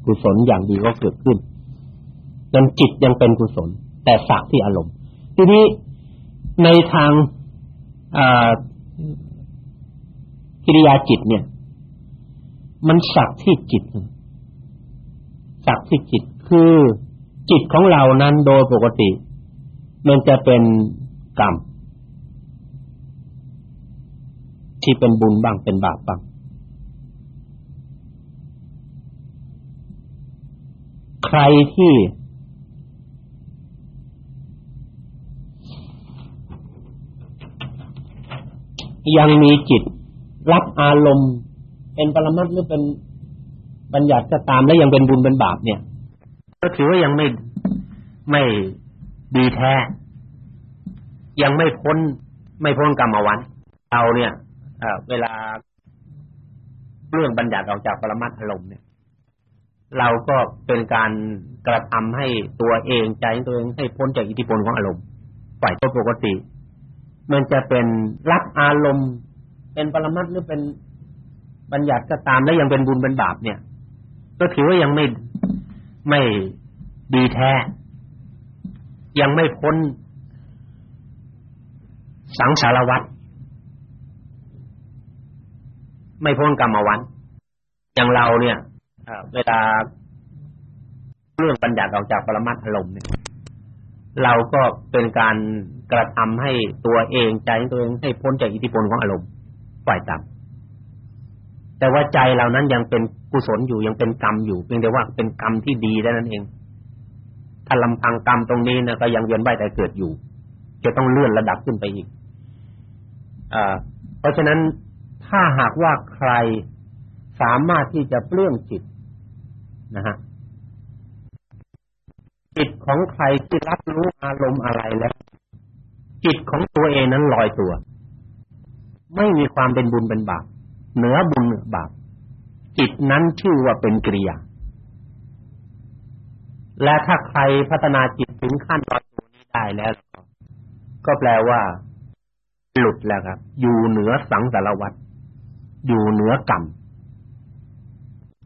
กุศลอย่างดีก็เกิดขึ้นนั้นจิตยังเป็นกุศล แต่สักที่อารมณ์ ทีนี้ในทาง กิริยาจิตเนี่ย มันสักที่จิตสักที่จิตคือจิตของเรานั้นโดยปกติ มันจะเป็นกรรมที่เป็นบุญบ้างเป็นบาปบ้างใครที่ ยังมีจิตรับอารมณ์ เป็นปรมัตถ์หรือเป็นบัญญัติก็ตามแล้วยังเป็นบุญเป็นบาปเนี่ย ก็ถือว่ายังไม่ไม่ดีแท้ ยังไม่พ้น ไม่พ้นกรรมวันเราเนี่ยเวลาเรื่องบัญญัติออกจากปรมัตถ์อารมณ์เนี่ย เราก็เป็นการกระทำให้ตัวเองใจตัวเองให้พ้นจากอิทธิพลของอารมณ์ฝ่ายตัวปกติ มันจะเป็นรับอารมณ์เป็นปรมัตถ์หรือเป็นบัญญัติก็ตามแล้วยังเป็นบุญเป็นบาปเนี่ย ก็ถือว่ายังไม่ไม่ดีแท้ ยังไม่พ้นสังสารวัฏไม่พ้นกรรมวัฏอย่างเราเนี่ยเวลาเรื่องบัญญัติออกจากปรมัตถ์อารมณ์เนี่ย เราก็เป็นการ กระทำให้ตัวเองใจตัวเองให้พ้นจากอิทธิพลของอารมณ์ฝ่ายต่ำแต่ว่าใจเรานั้นยังเป็นกุศลอยู่ยังเป็นกรรมอยู่เพียงแต่ว่าเป็นกรรมที่ดีได้นั่นเองถ้าลำพังกรรมตรงนี้นะก็ยังเวียนว่ายแต่เกิดอยู่ จะต้องเลื่อนระดับขึ้นไปอีกอ่าเพราะฉะนั้นถ้าหากว่าใครสามารถที่จะเปลื้องจิตนะฮะจิตของใครที่รับรู้อารมณ์อะไรแล้ว จิตของตัวเองนั้นลอยตัว ไม่มีความเป็นบุญเป็นบาปเหนือบุญเหนือบาปจิตนั้นชื่อว่าเป็นกิริยา และถ้าใครพัฒนาจิตถึงขั้นลอยตัวนี้ได้แล้ว ก็แปลว่าหลุดแล้วครับ อยู่เหนือสังสารวัฏอยู่เหนือกรรม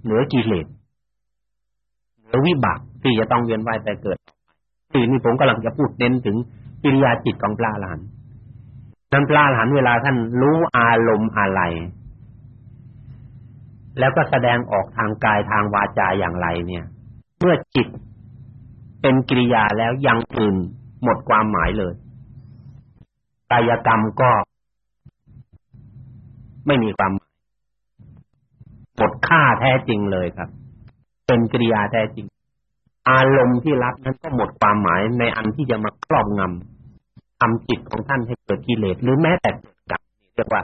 เหนือกิเลสเหนือวิบากที่จะต้องเวียนว่ายแต่เกิดที่นี่ผมกำลังจะพูดเน้นถึง กิริยาจิตของพระอรหันต์นั้นพระอรหันต์เวลาท่านรู้อารมณ์อะไร แล้วก็แสดงออกทางกายทางวาจาอย่างไร เนี่ย เมื่อจิตเป็นกิริยาแล้วยังอื่นหมดความหมายเลยกายกรรมก็ไม่มีความหมดค่าแท้จริงเลยครับ เป็นกิริยาแท้จริง อารมณ์ที่รับนั้นก็หมดความหมายในอันที่จะมาครอบงำ ทำจิตของท่านให้เกิดกิเลสหรือแม้แต่เกิดกรรมเรียกว่า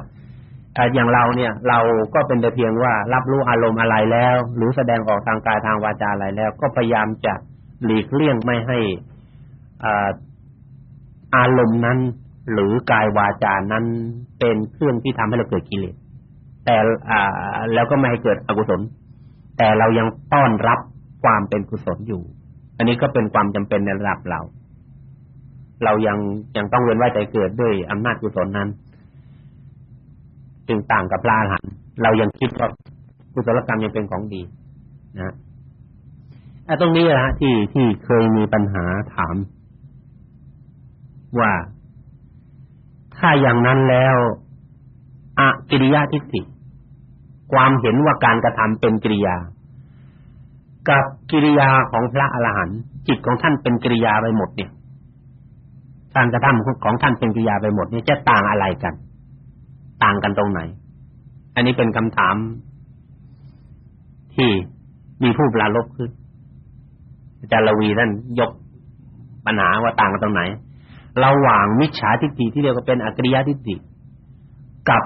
อย่างเราเนี่ย เราก็เป็นแต่เพียงว่ารับรู้อารมณ์อะไรแล้ว หรือแสดงออกทางกายทางวาจาอะไรแล้ว ก็พยายามจะหลีกเลี่ยงไม่ให้อารมณ์นั้น หรือกายวาจานั้นเป็นเครื่องที่ทำให้เราเกิดกิเลสแต่อ่าแล้วก็ไม่ให้เกิดอกุศล แต่เรายังต้อนรับความเป็นกุศลอยู่ อันนี้ก็เป็นความจำเป็นในระดับเรา เรายังยังต้องเว้นไว้ใจเกิดด้วยอำนาจกุศลนั้น จึงต่างกับพระอรหันต์เรายังคิดว่ากุศลกรรมยังเป็นของดีนะไอ้ตรงนี้นะฮะที่ที่เคยมีปัญหาถาม ว่าถ้าอย่างนั้นแล้วอกิริยาทิฏฐิความเห็นว่าการกระทำเป็นกิริยา กับกิริยาของพระอรหันต์จิตของท่านเป็นกิริยาไปหมดเนี่ย การกระทำของท่านเป็นกิริยาไปหมดเนี่ยจะต่างอะไรกัน ต่างกันตรงไหน อันนี้เป็นคำถาม ที่มีผู้ปราลบขึ้นอาจารย์ลวีท่านยกปัญหาว่าต่างกันตรงไหน ระหว่างมิจฉาทิฏฐิที่เรียกว่าเป็นอกริยทิฏฐิกับ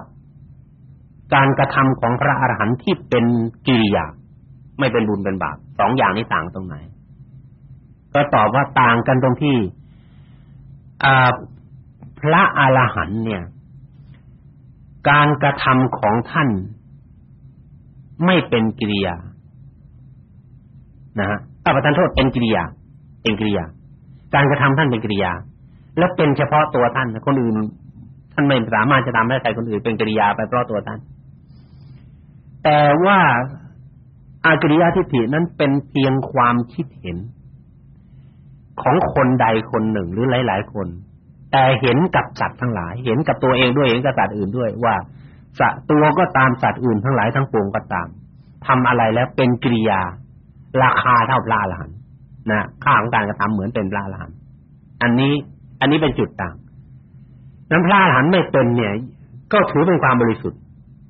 การกระทำของพระอรหันต์ที่เป็นกิริยา ไม่เป็นบุญเป็นบาปสองอย่างนี้ต่างตรงไหน ก็ตอบว่าต่างกันตรงที่ พระอรหันเนี่ย การกระทำของท่าน ไม่เป็นกิริยา นะฮะถ้าประทานโทษเป็นกิริยา เป็นกิริยา การกระทำท่านเป็นกิริยา และเป็นเฉพาะตัวท่านคนอื่นท่านไม่สามารถจะทำให้ใครคนอื่นเป็นกิริยาไปเพราะตัวท่าน แต่ว่าอากิริยาทิฏฐินั้นเป็นเพียงความคิดเห็น ของคนใดคนหนึ่งหรือหลาย ๆ คน แต่เห็นกับสัตว์ทั้งหลาย เห็นกับตัวเองด้วยเห็นกับสัตว์อื่นด้วยว่าสัตว์ตัวก็ตามสัตว์อื่นทั้งหลายทั้งปวงก็ตามทำอะไรแล้วเป็นกิริยา ราคาเท่าปลาหลานนะค่าของการกระทำเหมือนเป็นปลาหลานอันนี้อันนี้เป็นจุดต่างนั้นพระอรหันต์ไม่เป็นเนี่ย ก็ถือเป็นความบริสุทธิ์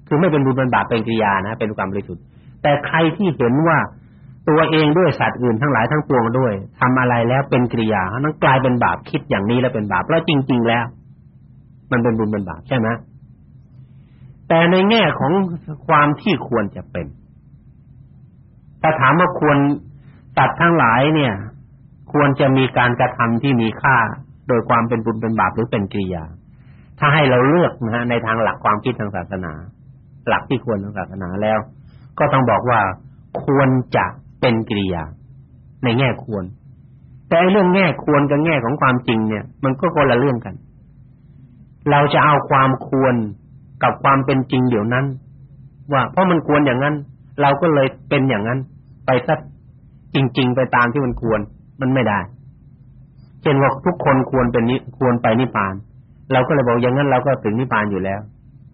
คือไม่เป็นบุญเป็นบาปเป็นกิริยานะ เป็นความบริสุทธิ์ แต่ใครที่เห็นว่า ตัวเองด้วยสัตว์อื่นทั้งหลายทั้งปวงด้วยทำอะไรแล้วเป็นกิริยานั้นกลายเป็นบาปคิดอย่างนี้แล้วเป็นบาปแล้วจริง ๆ แล้ว มันเป็นบุญเป็นบาปใช่ไหมแต่ในแง่ของความที่ควรจะเป็นถ้าถามว่าควรตัดทั้งหลายเนี่ย ควรจะมีการกระทำที่มีค่า โดยความเป็นบุญเป็นบาปหรือเป็นกิริยา ถ้าให้เราเลือกนะฮะในทางหลักความคิดทางศาสนา หลักที่ควรทางศาสนาแล้ว ก็ต้องบอกว่าควรจะ เป็นกิริยา ในแง่ควร แต่เรื่องแง่ควรกับแง่ของความจริงเนี่ย มันก็คนละเรื่องกัน เราจะเอาความควรกับความเป็นจริงเดี๋ยวนั้น ว่าเพราะมันควรอย่างนั้น เราก็เลยเป็นอย่างนั้น ไปสักจริง ๆ ไปตามที่มันควร มันไม่ได้เช่นว่าทุกคนควรเป็นนิควรไปนิพพาน เราก็เลยบอกอย่างนั้นเราก็ถึงนิพพานอยู่แล้ว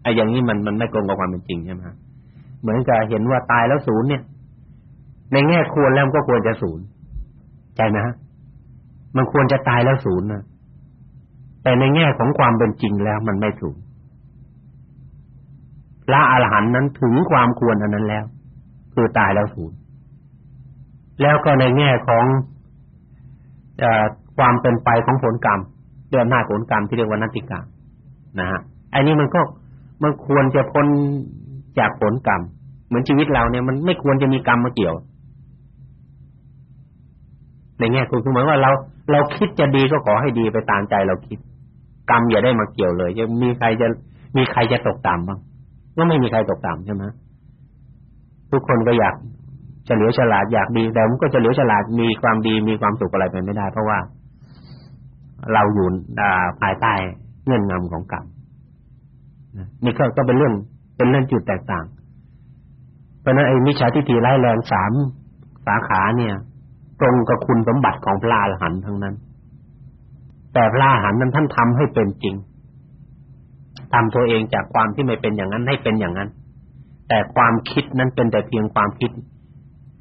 ไอ้อย่างนี้มันมันไม่ตรงกับความเป็นจริงใช่ไหมเหมือนกับเห็นว่าตายแล้วศูนย์เนี่ย ในแง่ควรแล้วก็ควรจะศูนย์ใช่ไหมฮะมันควรจะตายแล้วศูนย์นะแต่ในแง่ของความเป็นจริงแล้วมันไม่ถูกพระอรหันต์นั้นถึงความควรอันนั้นแล้ว คือตายแล้วศูนย์แล้วก็ในแง่ของอความเป็นไปของผลกรรมเดือนหน้าผลกรรมที่เรียกว่านัตติกานะฮะอันนี้มันก็มันควรจะพ้นจากผลกรรม เหมือนชีวิตเราเนี่ยมันไม่ควรจะมีกรรมมาเกี่ยว ในแง่คุณคือหมายว่าเราเราคิดจะดีก็ขอให้ดีไปตามใจเราคิด กรรมอย่าได้มาเกี่ยวเลยจะมีใครจะมีใครจะตกต่ำบ้างก็ไม่มีใครตกต่ำใช่ไหมทุกคนก็อยากเฉลียวฉลาดอยากดีแต่มันก็เฉลียวฉลาดมีความดีมีความสุขอะไรไปไม่ได้ เพราะว่า เราอยู่ภายใต้เงื่อนงำของกรรมนี่ก็ก็เป็นเรื่องเป็นเรื่องจุดแตกต่าง เพราะนั้นไอ้มิจฉาทิฏฐิร้ายแรงสามสาขาเนี่ย ตรงกับคุณสมบัติของพระอรหันต์ทั้งนั้น แต่พระอรหันต์นั้นท่านทำให้เป็นจริงทำตัวเองจากความที่ไม่เป็นอย่างนั้นให้เป็นอย่างนั้น แต่ความคิดนั้นเป็นแต่เพียงความคิด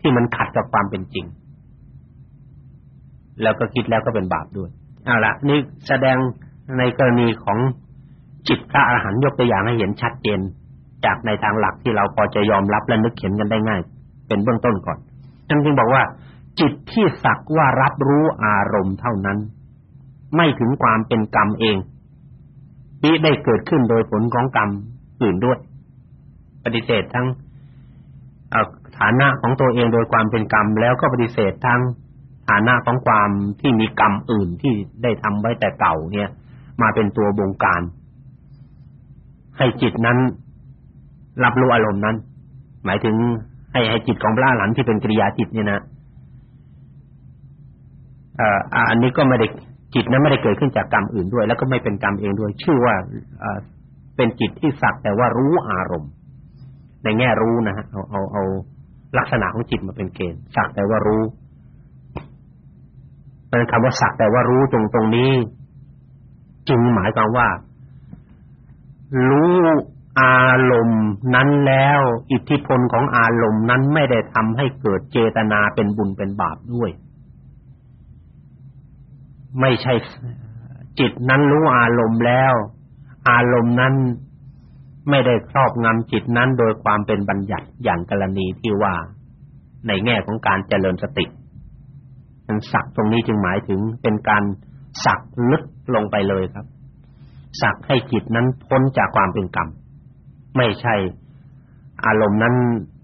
ที่มันขัดกับความเป็นจริง แล้วก็คิดแล้วก็เป็นบาปด้วยเอาละนี่แสดงในกรณีของจิตพระอรหันต์ยกตัวอย่างให้เห็นชัดเจนจากในทางหลักที่เราพอจะยอมรับและนึกเห็นกันได้ง่าย เป็นเบื้องต้นก่อนท่านจึงบอกว่า จิตที่สักว่ารับรู้อารมณ์เท่านั้น ไม่ถึงความเป็นกรรมเองมิได้เกิดขึ้นโดยผลของกรรมอื่นด้วย ปฏิเสธทั้งฐานะของตัวเองโดยความเป็นกรรม แล้วก็ปฏิเสธทั้งฐานะของความที่มีกรรมอื่นที่ได้ทำไว้แต่เก่าเนี่ย มาเป็นตัวบงการ ให้จิตนั้นรับรู้อารมณ์นั้น หมายถึงให้ให้จิตของพระอรหันต์ที่เป็นกิริยาจิตเนี่ยนะ อ่ออันนี้ก็ไม่ได้จิตนั้นไม่ได้เกิดขึ้นจากกรรมอื่นด้วย แล้วก็ไม่เป็นกรรมเองด้วย ชื่อว่าเป็นจิตที่สักแต่ว่ารู้อารมณ์ ในแง่รู้นะฮะเอาเอาเอาลักษณะของจิตมาเป็นเกณฑ์สักแต่ว่ารู้เป็นคำว่าสักแต่ว่ารู้ตรงตรงนี้ จึงหมายความว่า รู้อารมณ์นั้นแล้ว อิทธิพลของอารมณ์นั้นไม่ได้ทำให้เกิดเจตนาเป็นบุญเป็นบาปด้วย ไม่ใช่จิตนั้นรู้อารมณ์แล้ว อารมณ์นั้นไม่ได้ครอบงำจิตนั้นโดยความเป็นบัญญัติอย่างกรณีที่ว่าในแง่ของการเจริญสติมันสักตรงนี้จึงหมายถึงเป็นการสักลึกลงไปเลยครับ สักให้จิตนั้นพ้นจากความเป็นกรรม ไม่ใช่ อารมณ์นั้น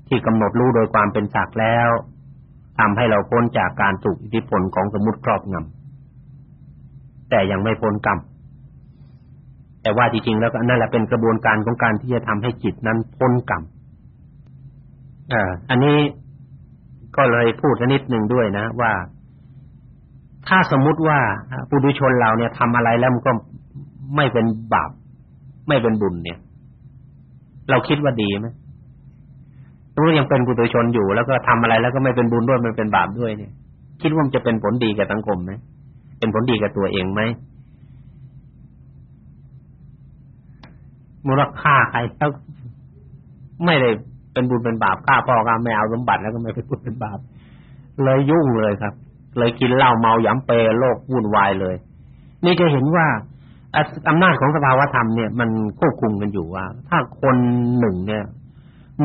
ที่กำหนดรู้โดยความเป็นสักแล้วทำให้เราพ้นจากการถูกอิทธิพลของสมมุติครอบงำ แต่ยังไม่พ้นกรรมแต่ว่าจริงๆแล้วนั่นแหละเป็นกระบวนการของการที่จะทำให้จิตนั้นพ้นกรรมอ่าอันนี้ก็เลยพูดนิดหนึ่งด้วยนะ ว่า ถ้าสมมุติว่าปุถุชนเราเนี่ยทำอะไรแล้วมันก็ไม่เป็นบาปไม่เป็นบุญเนี่ย เราคิดว่าดีไหมรู้ยังเป็นปุถุชนอยู่ แล้วก็ทำอะไรแล้วก็ไม่เป็นบุญด้วยไมันเป็นบาปด้วยเนี่ย คิดว่ามันจะเป็นผลดีกับสังคมไหม เป็นผลดีกับตัวเองไหมมูลค่าใครแล้วไม่ได้เป็นบุญเป็นบาปฆ่าพ่อฆ่าแม่เอาสมบัติแล้วก็ไม่เป็นบุญเป็นบาป เลยยุ่งเลยครับ เลยกินเหล้าเมาหยำเปรโลกวุ่นวายเลย นี่จะเห็นว่าอำนาจของสภาวธรรมเนี่ยมันควบคุมกันอยู่ว่า ถ้าคนหนึ่งเนี่ย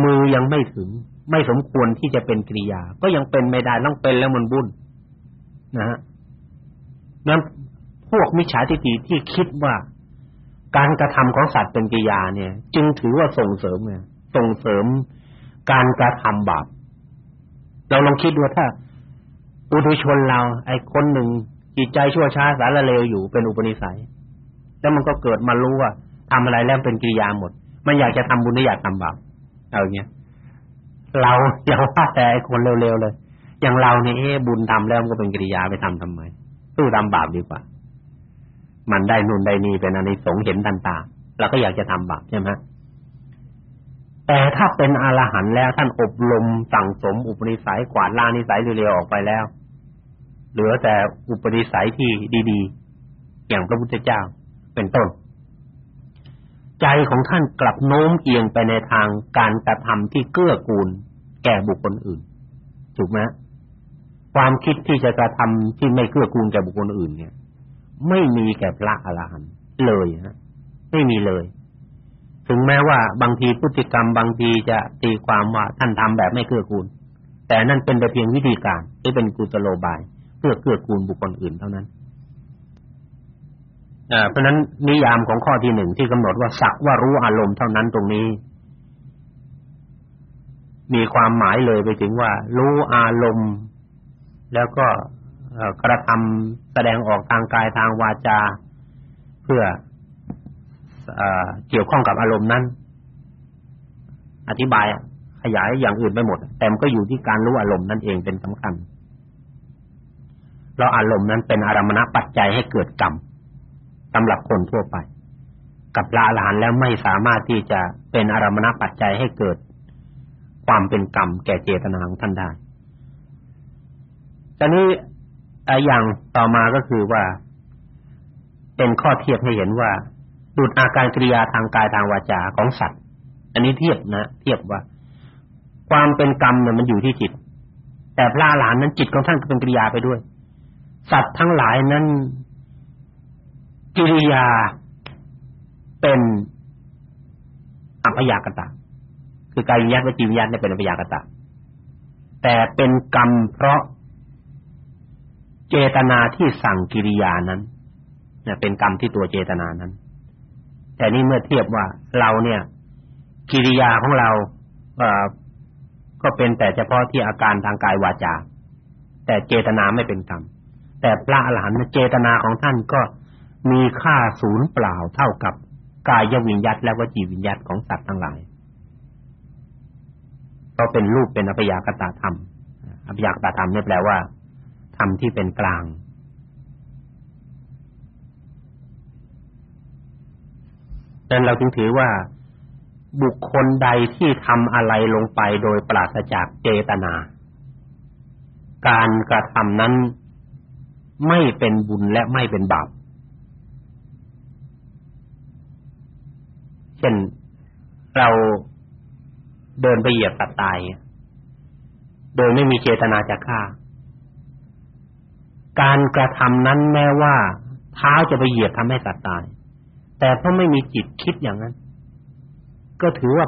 มือยังไม่ถึง ไม่สมควรที่จะเป็นกิริยา ก็ยังเป็นไม่ได้ต้องเป็นแล้วมันบุญนะฮะ นั้นพวกมิจฉาทิฏฐิที่คิดว่าการกระทำของสัตว์เป็นกิริยาเนี่ย จึงถือว่าส่งเสริมเนี่ยส่งเสริมการกระทำบาปเราลองคิดดูถ้าปุถุชนเรา ไอ้คนหนึ่งจิตใจชั่วช้าสารเลวอยู่เป็นอุปนิสัย แล้วมันก็เกิดมารู้ว่าทำอะไรแล้วเป็นกิริยาหมด มันอยากจะทำบุญหรือยากทำบาปเอาอย่างเงี้ยเราอย่าว่าแต่ไอ้คนเร็วๆเลย อย่างเราเนี่ยเอ๊บุญทำแล้วมันก็เป็นกิริยาไปทำทำไม ตู้ทำบาปดีกว่า มันได้นู่นได้นี่เป็นอนิสงส์เห็นทันตาเราก็อยากจะทำบาปใช่ไหมแต่ถ้าเป็นอรหันต์แล้วท่านอบรมสั่งสมอุปนิสัยกวาดล้างนิสัยเร็วๆออกไปแล้ว เหลือแต่อุปนิสัยที่ดีๆ อย่างพระพุทธเจ้าเป็นต้น ใจของท่านกลับโน้มเอียงไปในทางการกระทำที่เกื้อกูลแก่บุคคลอื่น ถูกไหม ความคิดที่จะกระทำที่ไม่เกื้อกูลแก่บุคคลอื่น เนี่ย ไม่มีแก่พระอรหันต์เลยฮะไม่มีเลย ถึงแม้ว่าบางทีพฤติกรรมบางทีจะตีความว่าท่านทำแบบไม่เกื้อกูล แต่นั่นเป็นแต่เพียงวิธีการที่เป็นกุศโลบาย เพื่อเกื้อกูลบุคคลอื่นเท่านั้นเพราะนั้นนิยามของข้อที่หนึ่งที่กำหนดว่าสักว่ารู้อารมณ์เท่านั้นตรงนี้ มีความหมายเลยไปถึงว่า รู้อารมณ์ แล้วก็กระทำแสดงออกทางกายทางวาจา เพื่อเกี่ยวข้องกับอารมณ์นั้น อธิบายขยายอย่างอื่นไปหมด แต่มันก็อยู่ที่การรู้อารมณ์นั่นเองเป็นสำคัญเพราะอารมณ์นั้นเป็นอารมณปัจจัยให้เกิดกรรมสำหรับคนทั่วไป กับพระอรหันแล้วไม่สามารถที่จะเป็นอารมณปัจจัยให้เกิด ความเป็นกรรมแก่เจตนาของท่านได้ ตอนนี้อย่างต่อมาก็คือว่า เป็นข้อเทียบให้เห็นว่าดุดอาการกริยาทางกายทางวาจาของสัตว์ อันนี้เทียบนะเทียบว่า ความเป็นกรรมเนี่ยมันอยู่ที่จิต แต่พระหลานนั้นจิตของท่านก็เป็นกริยาไปด้วย สัตว์ทั้งหลายนั้นกิริยาเป็นอัพยากตะ คือกายวิญญาณวจีวิญญาณเนี่ยเป็นอัพยากตะ แต่เป็นกรรมเพราะ เจตนาที่สั่งกิริยานั้นเนี่ยเป็นกรรมที่ตัวเจตนานั้น แต่นี่เมื่อเทียบว่าเราเนี่ย กิริยาของเราเอ่อก็เป็นแต่เฉพาะที่อาการทางกายวาจา แต่เจตนาไม่เป็นกรรม แต่พระอรหันต์เจตนาของท่านก็มีค่าศูนย์เปล่าเท่ากับกายวิญญาตและวจีวิญญาตของสัตว์ทั้งหลายก็เป็นรูปเป็นอัพยากตธรรมอัพยากตธรรมเนี่ยแปลว่า ธรรมที่เป็นกลาง นั้นเราจึงถือว่าบุคคลใดที่ทำอะไรลงไปโดยปราศจากเจตนา การกระทำนั้นไม่เป็นบุญและไม่เป็นบาป เช่นเราเดินไปเหยียบสัตว์ตาย โดยไม่มีเจตนาจะฆ่า การกระทำนั้นแม้ว่าเท้าจะไปเหยียบทำให้สัตว์ตาย แต่เพราะไม่มีจิตคิดอย่างนั้น ก็ถือว่า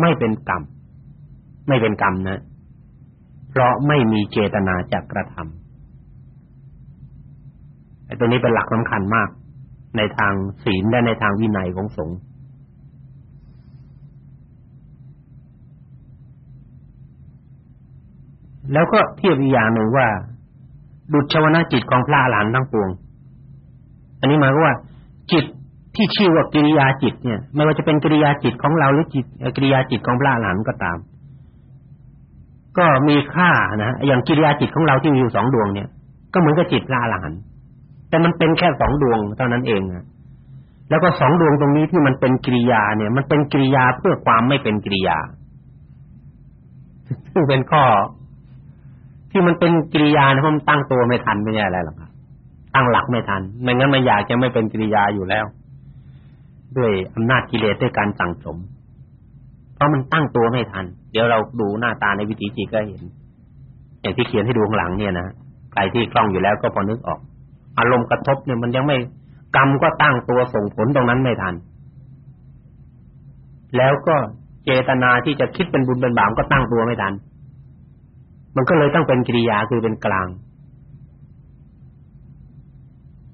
ไม่เป็นกรรม ไม่เป็นกรรมนะ เพราะไม่มีเจตนาจะกระทำไอ้ตัวนี้เป็นหลักสำคัญมาก ในทางศีลและในทางวินัยของสงฆ์แล้วก็เทียบอีกอย่างหนึ่งว่า ดุจชวนาจิตของพระหลานทั้งปวง อันนี้หมายว่า จิตที่ชื่อว่ากิริยาจิตเนี่ย ไม่ว่าจะเป็นกิริยาจิตของเราหรือจิตกิริยาจิตของพระหลานก็ตาม ก็มีค่านะอย่างกิริยาจิตของเราที่มีอยู่สองดวงเนี่ย ก็เหมือนกับจิตพระหลานแต่มันเป็นแค่สองดวงเท่านั้นเองนะแล้วก็สองดวงตรงนี้ที่มันเป็นกิริยาเนี่ย มันเป็นกิริยาเพื่อความไม่เป็นกิริยาซึ่งเป็นข้อ ที่มันเป็นกิริยานะเพราะมันตั้งตัวไม่ทันไม่ใช่อะไรหรอกครับตั้งหลักไม่ทันไม่งั้นมันอยากจะไม่เป็นกิริยาอยู่แล้ว ด้วยอำนาจกิเลสด้วยการสั่งสม เพราะมันตั้งตัวไม่ทัน เดี๋ยวเราดูหน้าตาในวิถีจิตก็เห็นอย่างที่เขียนให้ดูข้างหลังเนี่ยนะใครที่คล่องอยู่แล้วก็พอนึกออก อารมณ์กระทบเนี่ยมันยังไม่กรรมก็ตั้งตัวส่งผลตรงนั้นไม่ทัน แล้วก็เจตนาที่จะคิดเป็นบุญเป็นบาปก็ตั้งตัวไม่ทัน มันก็เลยต้องเป็นกิริยาคือเป็นกลาง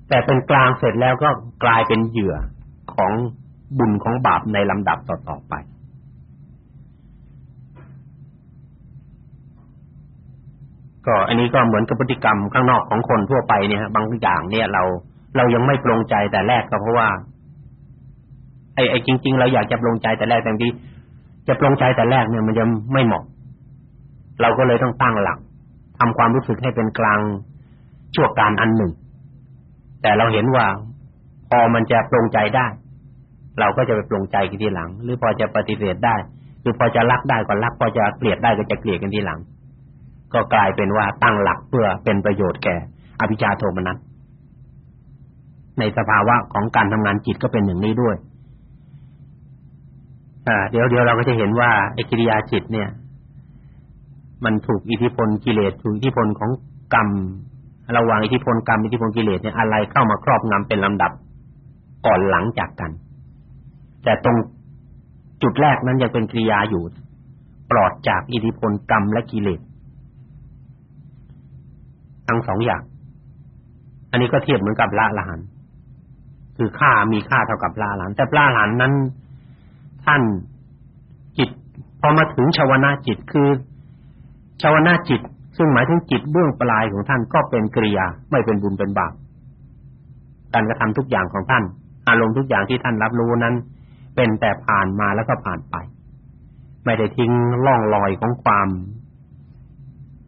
แต่เป็นกลางเสร็จแล้วก็กลายเป็นเหยื่อของบุญของบาปในลำดับต่อๆไป ก็อันนี้ก็เหมือนกับพฤติกรรมข้างนอกของคนทั่วไปเนี่ยบางอย่างเนี่ยเราเรายังไม่ปรงใจแต่แรกก็เพราะว่าไอ้ไอ้จริง ๆ เราอยากจะปรงใจแต่แรกแต่ที่จะปรงใจแต่แรกเนี่ยมันจะไม่เหมาะ เราก็เลยต้องตั้งหลักทำความรู้สึกให้เป็นกลางชั่วการอันหนึ่ง แต่เราเห็นว่าพอมันจะปรงใจได้ เราก็จะไปปรงใจกันทีหลัง หรือพอจะปฏิเสธได้ หรือพอจะรักได้ก็รัก พอจะเกลียดได้ก็จะเกลียดกันทีหลัง ก็กลายเป็นว่าตั้งหลักเพื่อเป็นประโยชน์แก่อภิชาโทมนัสในสภาวะของการทำงานจิตก็เป็นอย่างนี้ด้วย อ่า เดี๋ยวเดี๋ยวเราก็จะเห็นว่าไอ้กิริยาจิตเนี่ย มันถูกอิทธิพลกิเลสถูกอิทธิพลของกรรมระหว่างอิทธิพลกรรมอิทธิพลกิเลสเนี่ยอะไรเข้ามาครอบงำเป็นลำดับก่อนหลังจากกัน แต่ตรงจุดแรกนั้นยังเป็นกิริยาอยู่ ปลอดจากอิทธิพลกรรมและกิเลสทั้งสองอย่าง อันนี้ก็เทียบเหมือนกับละละหันคือค่ามีค่าเท่ากับละหันแต่ละหันนั้น ท่านจิตพอมาถึงชาวนาจิตคือ ชาวนาจิต ซึ่งหมายถึงจิตเบื้องปลายของท่านก็เป็นกริยาไม่เป็นบุญเป็นบาปการกระทำทุกอย่างของท่าน อารมณ์ทุกอย่างที่ท่านรับรู้นั้น เป็นแต่ผ่านมาแล้วก็ผ่านไป ไม่ได้ทิ้งร่องรอยของความ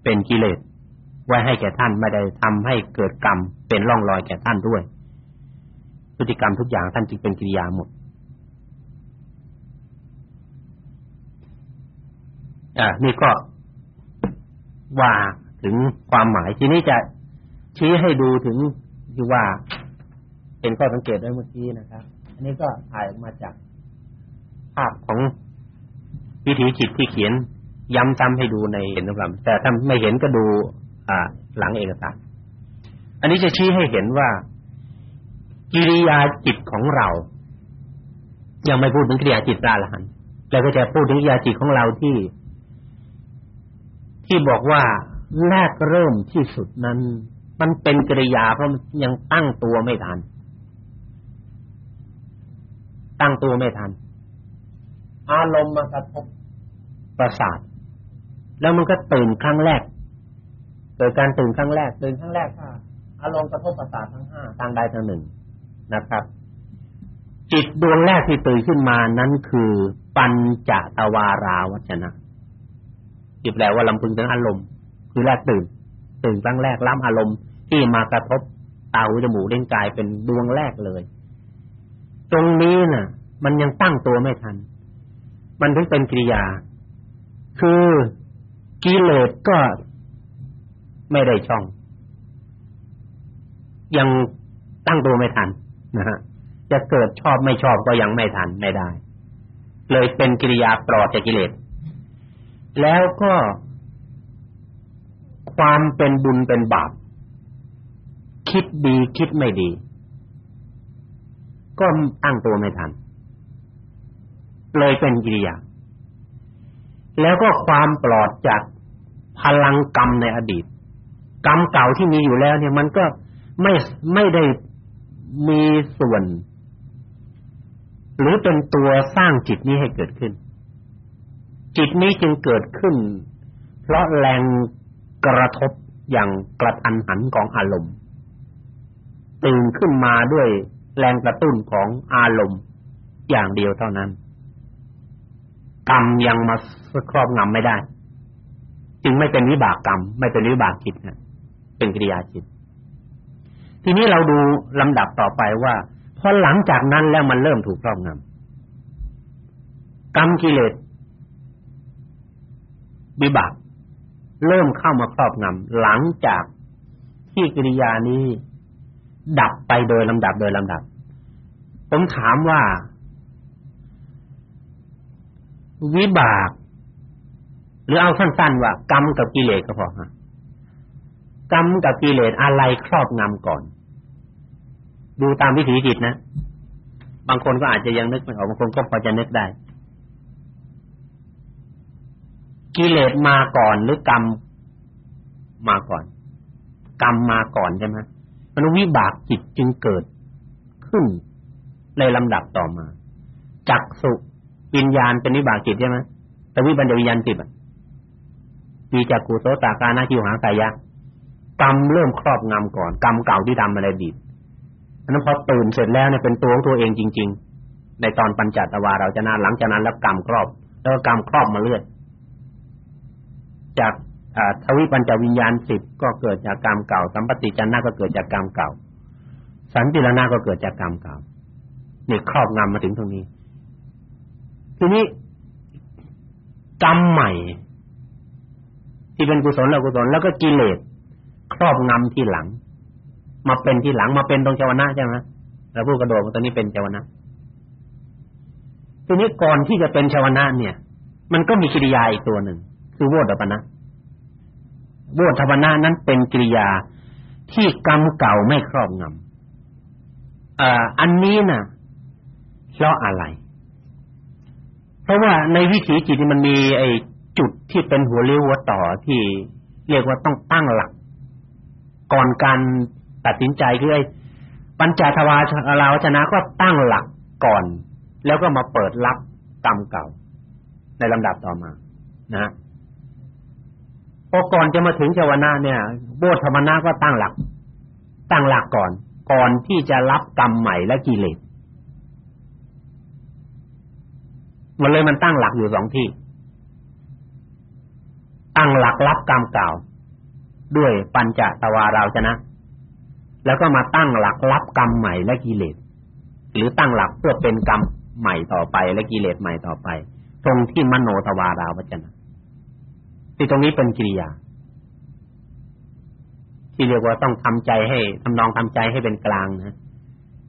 เป็นกิเลสไว้ให้แก่ท่านไม่ได้ทำให้เกิดกรรมเป็นร่องรอยแก่ท่านด้วย พฤติกรรมทุกอย่างท่านจึงเป็นกิริยาหมดอ่านี่ก็ ว่าถึงความหมายทีนี้จะชี้ให้ดูถึงที่ว่า เป็นข้อสังเกตไว้เมื่อกี้นะครับ อันนี้ก็ถ่ายออกมาจากภาพของวิถีจิตที่เขียนย้ำซ้ำให้ดูในเห็นนะครับแต่ถ้าไม่เห็นก็ดู อ่า หลังเอกสารอันนี้จะชี้ให้เห็นว่ากิริยาจิตของเรา ยังไม่พูดถึงกิริยาจิตราละหันแล้วก็จะพูดถึงกิริยาจิตของเราที่ ที่บอกว่าแรกเริ่มที่สุดนั้น มันเป็นกริยาเพราะมันยังตั้งตัวไม่ทัน ตั้งตัวไม่ทัน อารมณ์มากระทบประสาท แล้วมันก็ตื่นครั้งแรกเกิดการตื่นครั้งแรกตื่นครั้งแรกค่ะอารมณ์กระทบประสาททั้งห้าทางใดทางหนึ่งนะครับ จิตดวงแรกที่ตื่นขึ้นมานั้นคือ ปัญจตวาราวัจนะ ที่แปลว่าลำพึงถึงอารมณ์คือแรกตื่นตื่นครั้งแรกล้ำอารมณ์ที่มากระทบตาหูจมูกเล่นกายเป็นดวงแรกเลย ตรงนี้น่ะ มันยังตั้งตัวไม่ทัน มันถึงเป็นกิริยา คือกิเลสก็ไม่ได้ช่อง ยังตั้งตัวไม่ทันนะฮะจะเกิดชอบไม่ชอบก็ยังไม่ทันไม่ได้ เลยเป็นกิริยาปลอดจากกิเลส แล้วก็ความเป็นบุญเป็นบาปคิดดีคิดไม่ดี ก็ตั้งตัวไม่ทัน เลยเป็นกิริยาแล้วก็ความปลอดจากพลังกรรมในอดีต กรรมเก่าที่มีอยู่แล้ว เนี่ยมันก็ไม่ไม่ได้มีส่วน หรือเป็นตัวสร้างจิตนี้ให้เกิดขึ้น จิตนี้จึงเกิดขึ้น เพราะแรงกระทบอย่างกระทันหันของอารมณ์ตื่นขึ้นมาด้วยแรงกระตุ้นของอารมณ์อย่างเดียวเท่านั้นกรรมยังมาครอบงำไม่ได้ จึงไม่เป็นวิบากกรรม ไม่เป็นวิบากจิตนะเป็นกิริยาจิต ทีนี้เราดูลำดับต่อไปว่าพอหลังจากนั้นแล้วมันเริ่มถูกครอบงำกรรมกิเลส วิบากเริ่มเข้ามาครอบงำหลังจากที่กิริยานี้ดับไปโดยลำดับโดยลำดับ ผมถามว่า วิบาก หรือเอาสั้นๆว่ากรรมกับกิเลสก็พอฮะกรรมกับกิเลสอะไรครอบงำก่อน ดูตามวิถีจิตนะ บางคนก็อาจจะยังนึกไม่ออกบางคนก็พอจะนึกได้ กิเลสมาก่อนหรือกรรมมาก่อน กรรมมาก่อนใช่ไหมมันวิบากจิตจึงเกิดขึ้นในลำดับต่อมาจักสุวิญญาณเป็นวิบากจิตใช่ไหมแต่วิบัญญวิญญาณจิตอะมีจักกุโสตากานาคิวหากายะกรรมเริ่มครอบงำก่อนกรรมเก่าที่ทำอะไรดีอันนั้นพอตื่นเสร็จแล้วเนี่ยเป็นตัวของตัวเองจริง ๆ ในตอนปัญจตวาเราจะนานหลังจากนั้นแล้วกรรมครอบ แล้วกรรมครอบมาเรื่อย จากทวิปัญจวิญญาณสิบก็เกิดจากกรรมเก่า สัมปติจันนาก็เกิดจากกรรมเก่า สันติรณาก็เกิดจากกรรมเก่านี่ครอบงำมาถึงตรงนี้ ทีนี้กรรมใหม่ ที่เป็นกุศลและกุศลแล้วก็กิเลสครอบงำที่หลัง มาเป็นที่หลังมาเป็นตรงเจวนะใช่ไหมเราพูดกระโดดตอนนี้เป็นเจวนะทีนี้ก่อนที่จะเป็นเจวนะเนี่ย มันก็มีกิริยาอีกตัวหนึ่ง คือโวฏปนะโวฏปนะนั้นเป็นกิริยาที่กรรมเก่าไม่ครอบงำอ่าอันนี้น่ะเพราะอะไร เพราะว่าในวิถีจิตมันมี ไอ้จุดที่เป็นหัวเลี้ยวหัวต่อที่เรียกว่าต้องตั้งหลัก ก่อนการตัดสินใจคือไอ้ปัญจทวารลาวชนะก็ตั้งหลักก่อน แล้วก็มาเปิดรับกรรมเก่า ในลำดับต่อมา นะ พอก่อนจะมาถึงชาวนาเนี่ยโบธรรมนาก็ตั้งหลัก ตั้งหลักก่อน ก่อนที่จะรับกรรมใหม่และกิเลสมันเลยมันตั้งหลักอยู่สองที่ ตั้งหลักรับกรรมเก่า ด้วยปัญจตวาราวชนะ แล้วก็มาตั้งหลักรับกรรมใหม่และกิเลส หรือตั้งหลักเพื่อเป็นกรรมใหม่ต่อไปและกิเลสใหม่ต่อไป ตรงที่มโนทวาราวจนะ ที่ตรงนี้เป็นกิริยา ที่เรียกว่าต้องทำใจให้ทำนองทำใจให้เป็นกลางนะ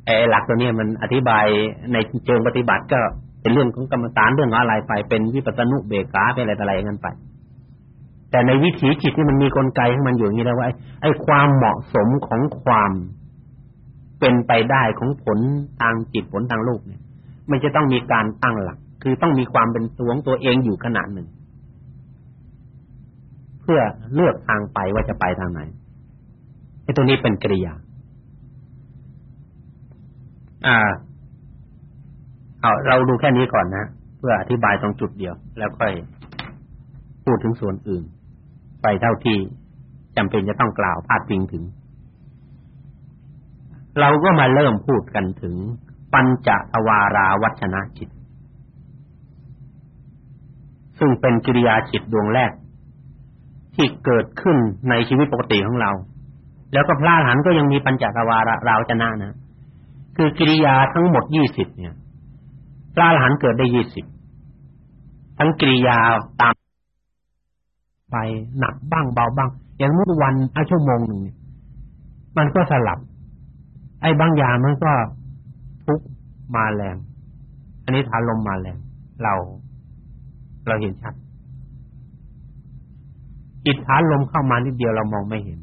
ไอ้หลักตัวนี้มันอธิบายในเชิงปฏิบัติก็เป็นเรื่องของกรรมฐานเรื่องอะไรไปเป็นวิปัสสนุเบกาเป็นอะไรต่ออะไรกันไป แต่ในวิถีจิตนี่มันมีกลไกของมันอยู่อย่างนี้แล้วว่าไอ้ความเหมาะสมของความเป็นไปได้ของผลทางจิตผลทางโลกเนี่ย มันจะต้องมีการตั้งหลัก คือต้องมีความเป็นตัวของตัวเองอยู่ขนาดหนึ่ง พื่อเลือกทางไปว่าจะไปทางไหนไอ้ตัวนี้เป็นกริยา อ่า เอาเราดูแค่นี้ก่อนนะเพื่ออธิบายตรงจุดเดียว แล้วค่อยพูดถึงส่วนอื่น ไปเท่าที่จำเป็นจะต้องกล่าวพาดพิงถึง เราก็มาเริ่มพูดกันถึง ปัญจทวาราวัชนะจิต ซึ่งเป็นกิริยาจิตดวงแรก ที่เกิดขึ้นในชีวิตปกติของเรา แล้วก็พระอรหันต์ก็ยังมีปัญจทวาราราวัชนะนะ คือกิริยาทั้งหมดยี่สิบเนี่ยพระอรหันต์เกิดได้ยี่สิบทั้งกิริยาตาม ไปหนักบ้างเบาบ้าง อย่างมุดวันอาชั่วโมงหนึ่งมันก็สลับ ไอ้บางอย่างมันก็ทุกมาแรงอันนี้ฐานลมมาแรงเรา เราเห็นชัด อิทธานลมเข้ามานิดเดียวเรามองไม่เห็น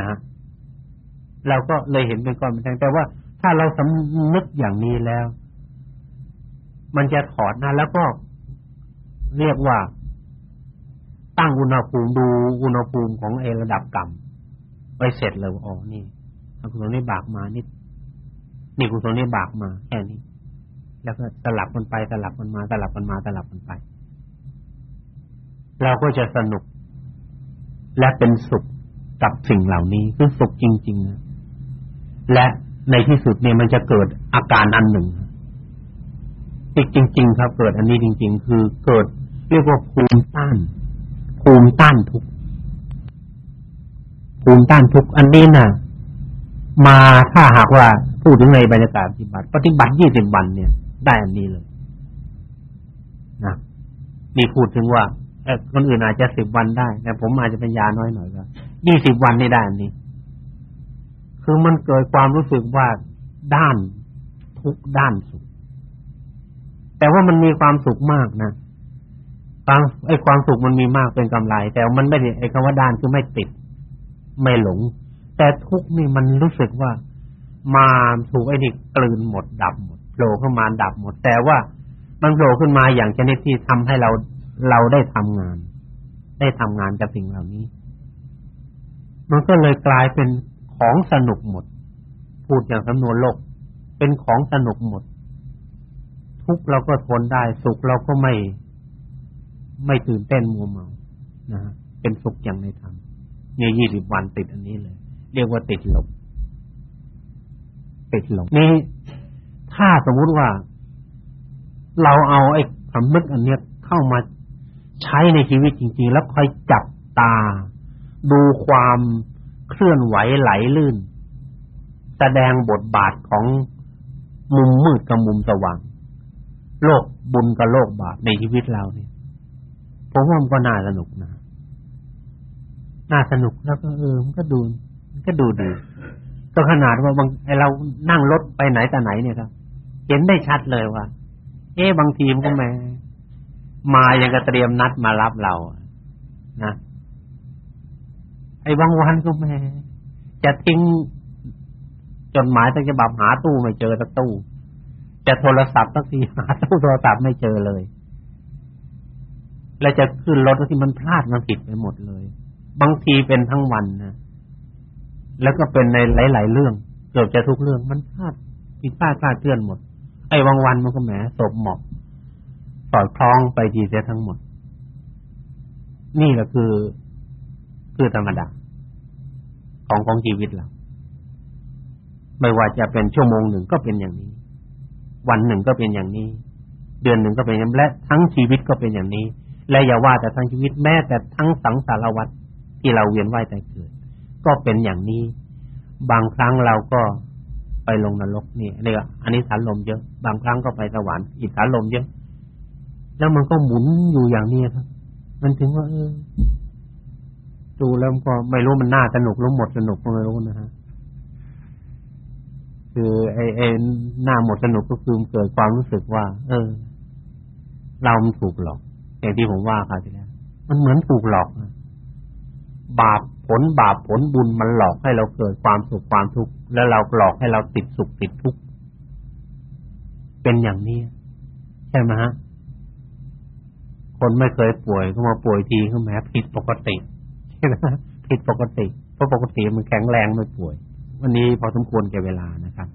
นะเราก็เลยเห็นเป็นก้อนเป็นแท่งแต่ว่าถ้าเราสำนึกอย่างนี้แล้ว มันจะถอดนะแล้วก็เรียกว่า ตั้งอุณหภูมิดูอุณหภูมิของเอระดับกรรมไว้เสร็จเลยอ๋อนี่กุศลนี้บากมานิดนี่กุศลนี้บากมาแค่นี้แล้วก็สลับมันไปสลับมันมาสลับมันมาสลับมันไป เราก็จะสนุก และเป็นสุขกับสิ่งเหล่านี้คือสุขจริง ๆ และในที่สุดเนี่ยมันจะเกิดอาการอันหนึ่งจริง ๆ ครับ เกิดอันนี้จริง ๆ คือเกิด เรียกว่าภูมิต้าน ภูมิต้านทุกภูมิต้านทุกอันนี้น่ะ มาถ้าหากว่าพูดถึงในบรรยากาศปฏิบัติ ปฏิบัติยี่สิบวันเนี่ย ได้อันนี้เลยนะนี่พูดถึงว่า เออคนอื่นอาจจะสิบวันได้แต่ผมอาจจะเป็นยาน้อยหน่อยก็ยี่สิบวันนี่ได้อันนี้ คือมันเกิดความรู้สึกว่าด้านทุกด้านสุข แต่ว่ามันมีความสุขมากนะความไอ้ความสุขมันมีมากเป็นกำไร แต่มันไม่ได้ไอ้คำว่าด้านคือไม่ติด ไม่หลง แต่ทุกนี่มันรู้สึกว่ามาถูกไอ้นี่กลืนหมดดับหมดโผล่ขึ้นมาดับหมด แต่ว่ามันโผล่ขึ้นมาอย่างชนิดที่ทำให้เรา เราได้ทำงาน ได้ทำงานกับสิ่งเหล่านี้ มันก็เลยกลายเป็นของสนุกหมด พูดอย่างสำนวนโลก เป็นของสนุกหมด ทุกเราก็ทนได้ สุขเราก็ไม่ ไม่ตื่นเต้นมัวเมานะฮะเป็นสุขอย่างในธรรมเนี่ยยี่สิบวันติดอันนี้เลย เรียกว่าติดลมติดลมนี่ถ้าสมมุติว่า เราเอาไอ้สำนึกอันเนี้ยเข้ามา ใช้ในชีวิตจริงๆ แล้วคอยจับตา ดูความเคลื่อนไหวไหลลื่น แสดงบทบาทของมุมมืดกับมุมสว่าง โลกบุญกับโลกบาปในชีวิตเราเนี่ยผมว่ามันก็น่าสนุกนะน่าสนุกแล้วก็เออมันก็ดูมันก็ดูดีก็ขนาดว่าบางไอเรานั่งรถไปไหนแต่ไหนเนี่ยครับ เห็นได้ชัดเลยว่า เอ๊บางทีมันก็แม่ มายังกระเตรียมนัดมารับเรานะไอ้บางวันก็แม่จะทิ้งจดหมายตั้งฉบับหาตู้ไม่เจอสักตู้ จะโทรศัพท์สักทีหาตู้โทรศัพท์ไม่เจอเลย แล้วจะขึ้นรถที่มันพลาดมันผิดไปหมดเลย บางทีเป็นทั้งวันนะแล้วก็เป็นในหลาย ๆ เรื่อง เกือบจะทุกเรื่องมันพลาดผิดพลาดพลาดเคลื่อนหมด ไอ้บางวันมันก็แหมศพหมอก อดคล้องไปดีเสียทั้งหมด นี่แหละคือคือธรรมดาของของชีวิตเราไม่ว่าจะเป็นชั่วโมงหนึ่งก็เป็นอย่างนี้ วันหนึ่งก็เป็นอย่างนี้ เดือนหนึ่งก็เป็นอย่างนี้และทั้งชีวิตก็เป็นอย่างนี้ และอย่าว่าแต่ทั้งชีวิตแม้แต่ทั้งสังสารวัฏที่เราเวียนว่ายแต่เกิด ก็เป็นอย่างนี้ บางครั้งเราก็ไปลงนรกนี่เรียกอันนี้สารลมเยอะ บางครั้งก็ไปสวรรค์อีกสารลมเยอะ แล้วมันก็หมุนอยู่อย่างนี้ครับ มันถึงว่าเออดูแล้วก็ไม่รู้มันน่าสนุกหรือหมดสนุกก็ไม่รู้นะฮะคือไอ้ไอ้หน้าหมดสนุกก็คือเกิดความรู้สึกว่า เออ เรามันถูกหลอกอย่างที่ผมว่าคราวที่แล้วมันเหมือนถูกหลอกบาปผลบาปผลบุญมันหลอกให้เราเกิดความสุขความทุกข์แล้วเราหลอกให้เราติดสุขติดทุกข์เป็นอย่างนี้ ใช่ไหมฮะ คนไม่เคยป่วยก็มาป่วยทีก็แม้ผิดปกติใช่ไหมผิดปกติ เพราะปกติมันแข็งแรงไม่ป่วย วันนี้พอสมควรแก่เวลานะครับ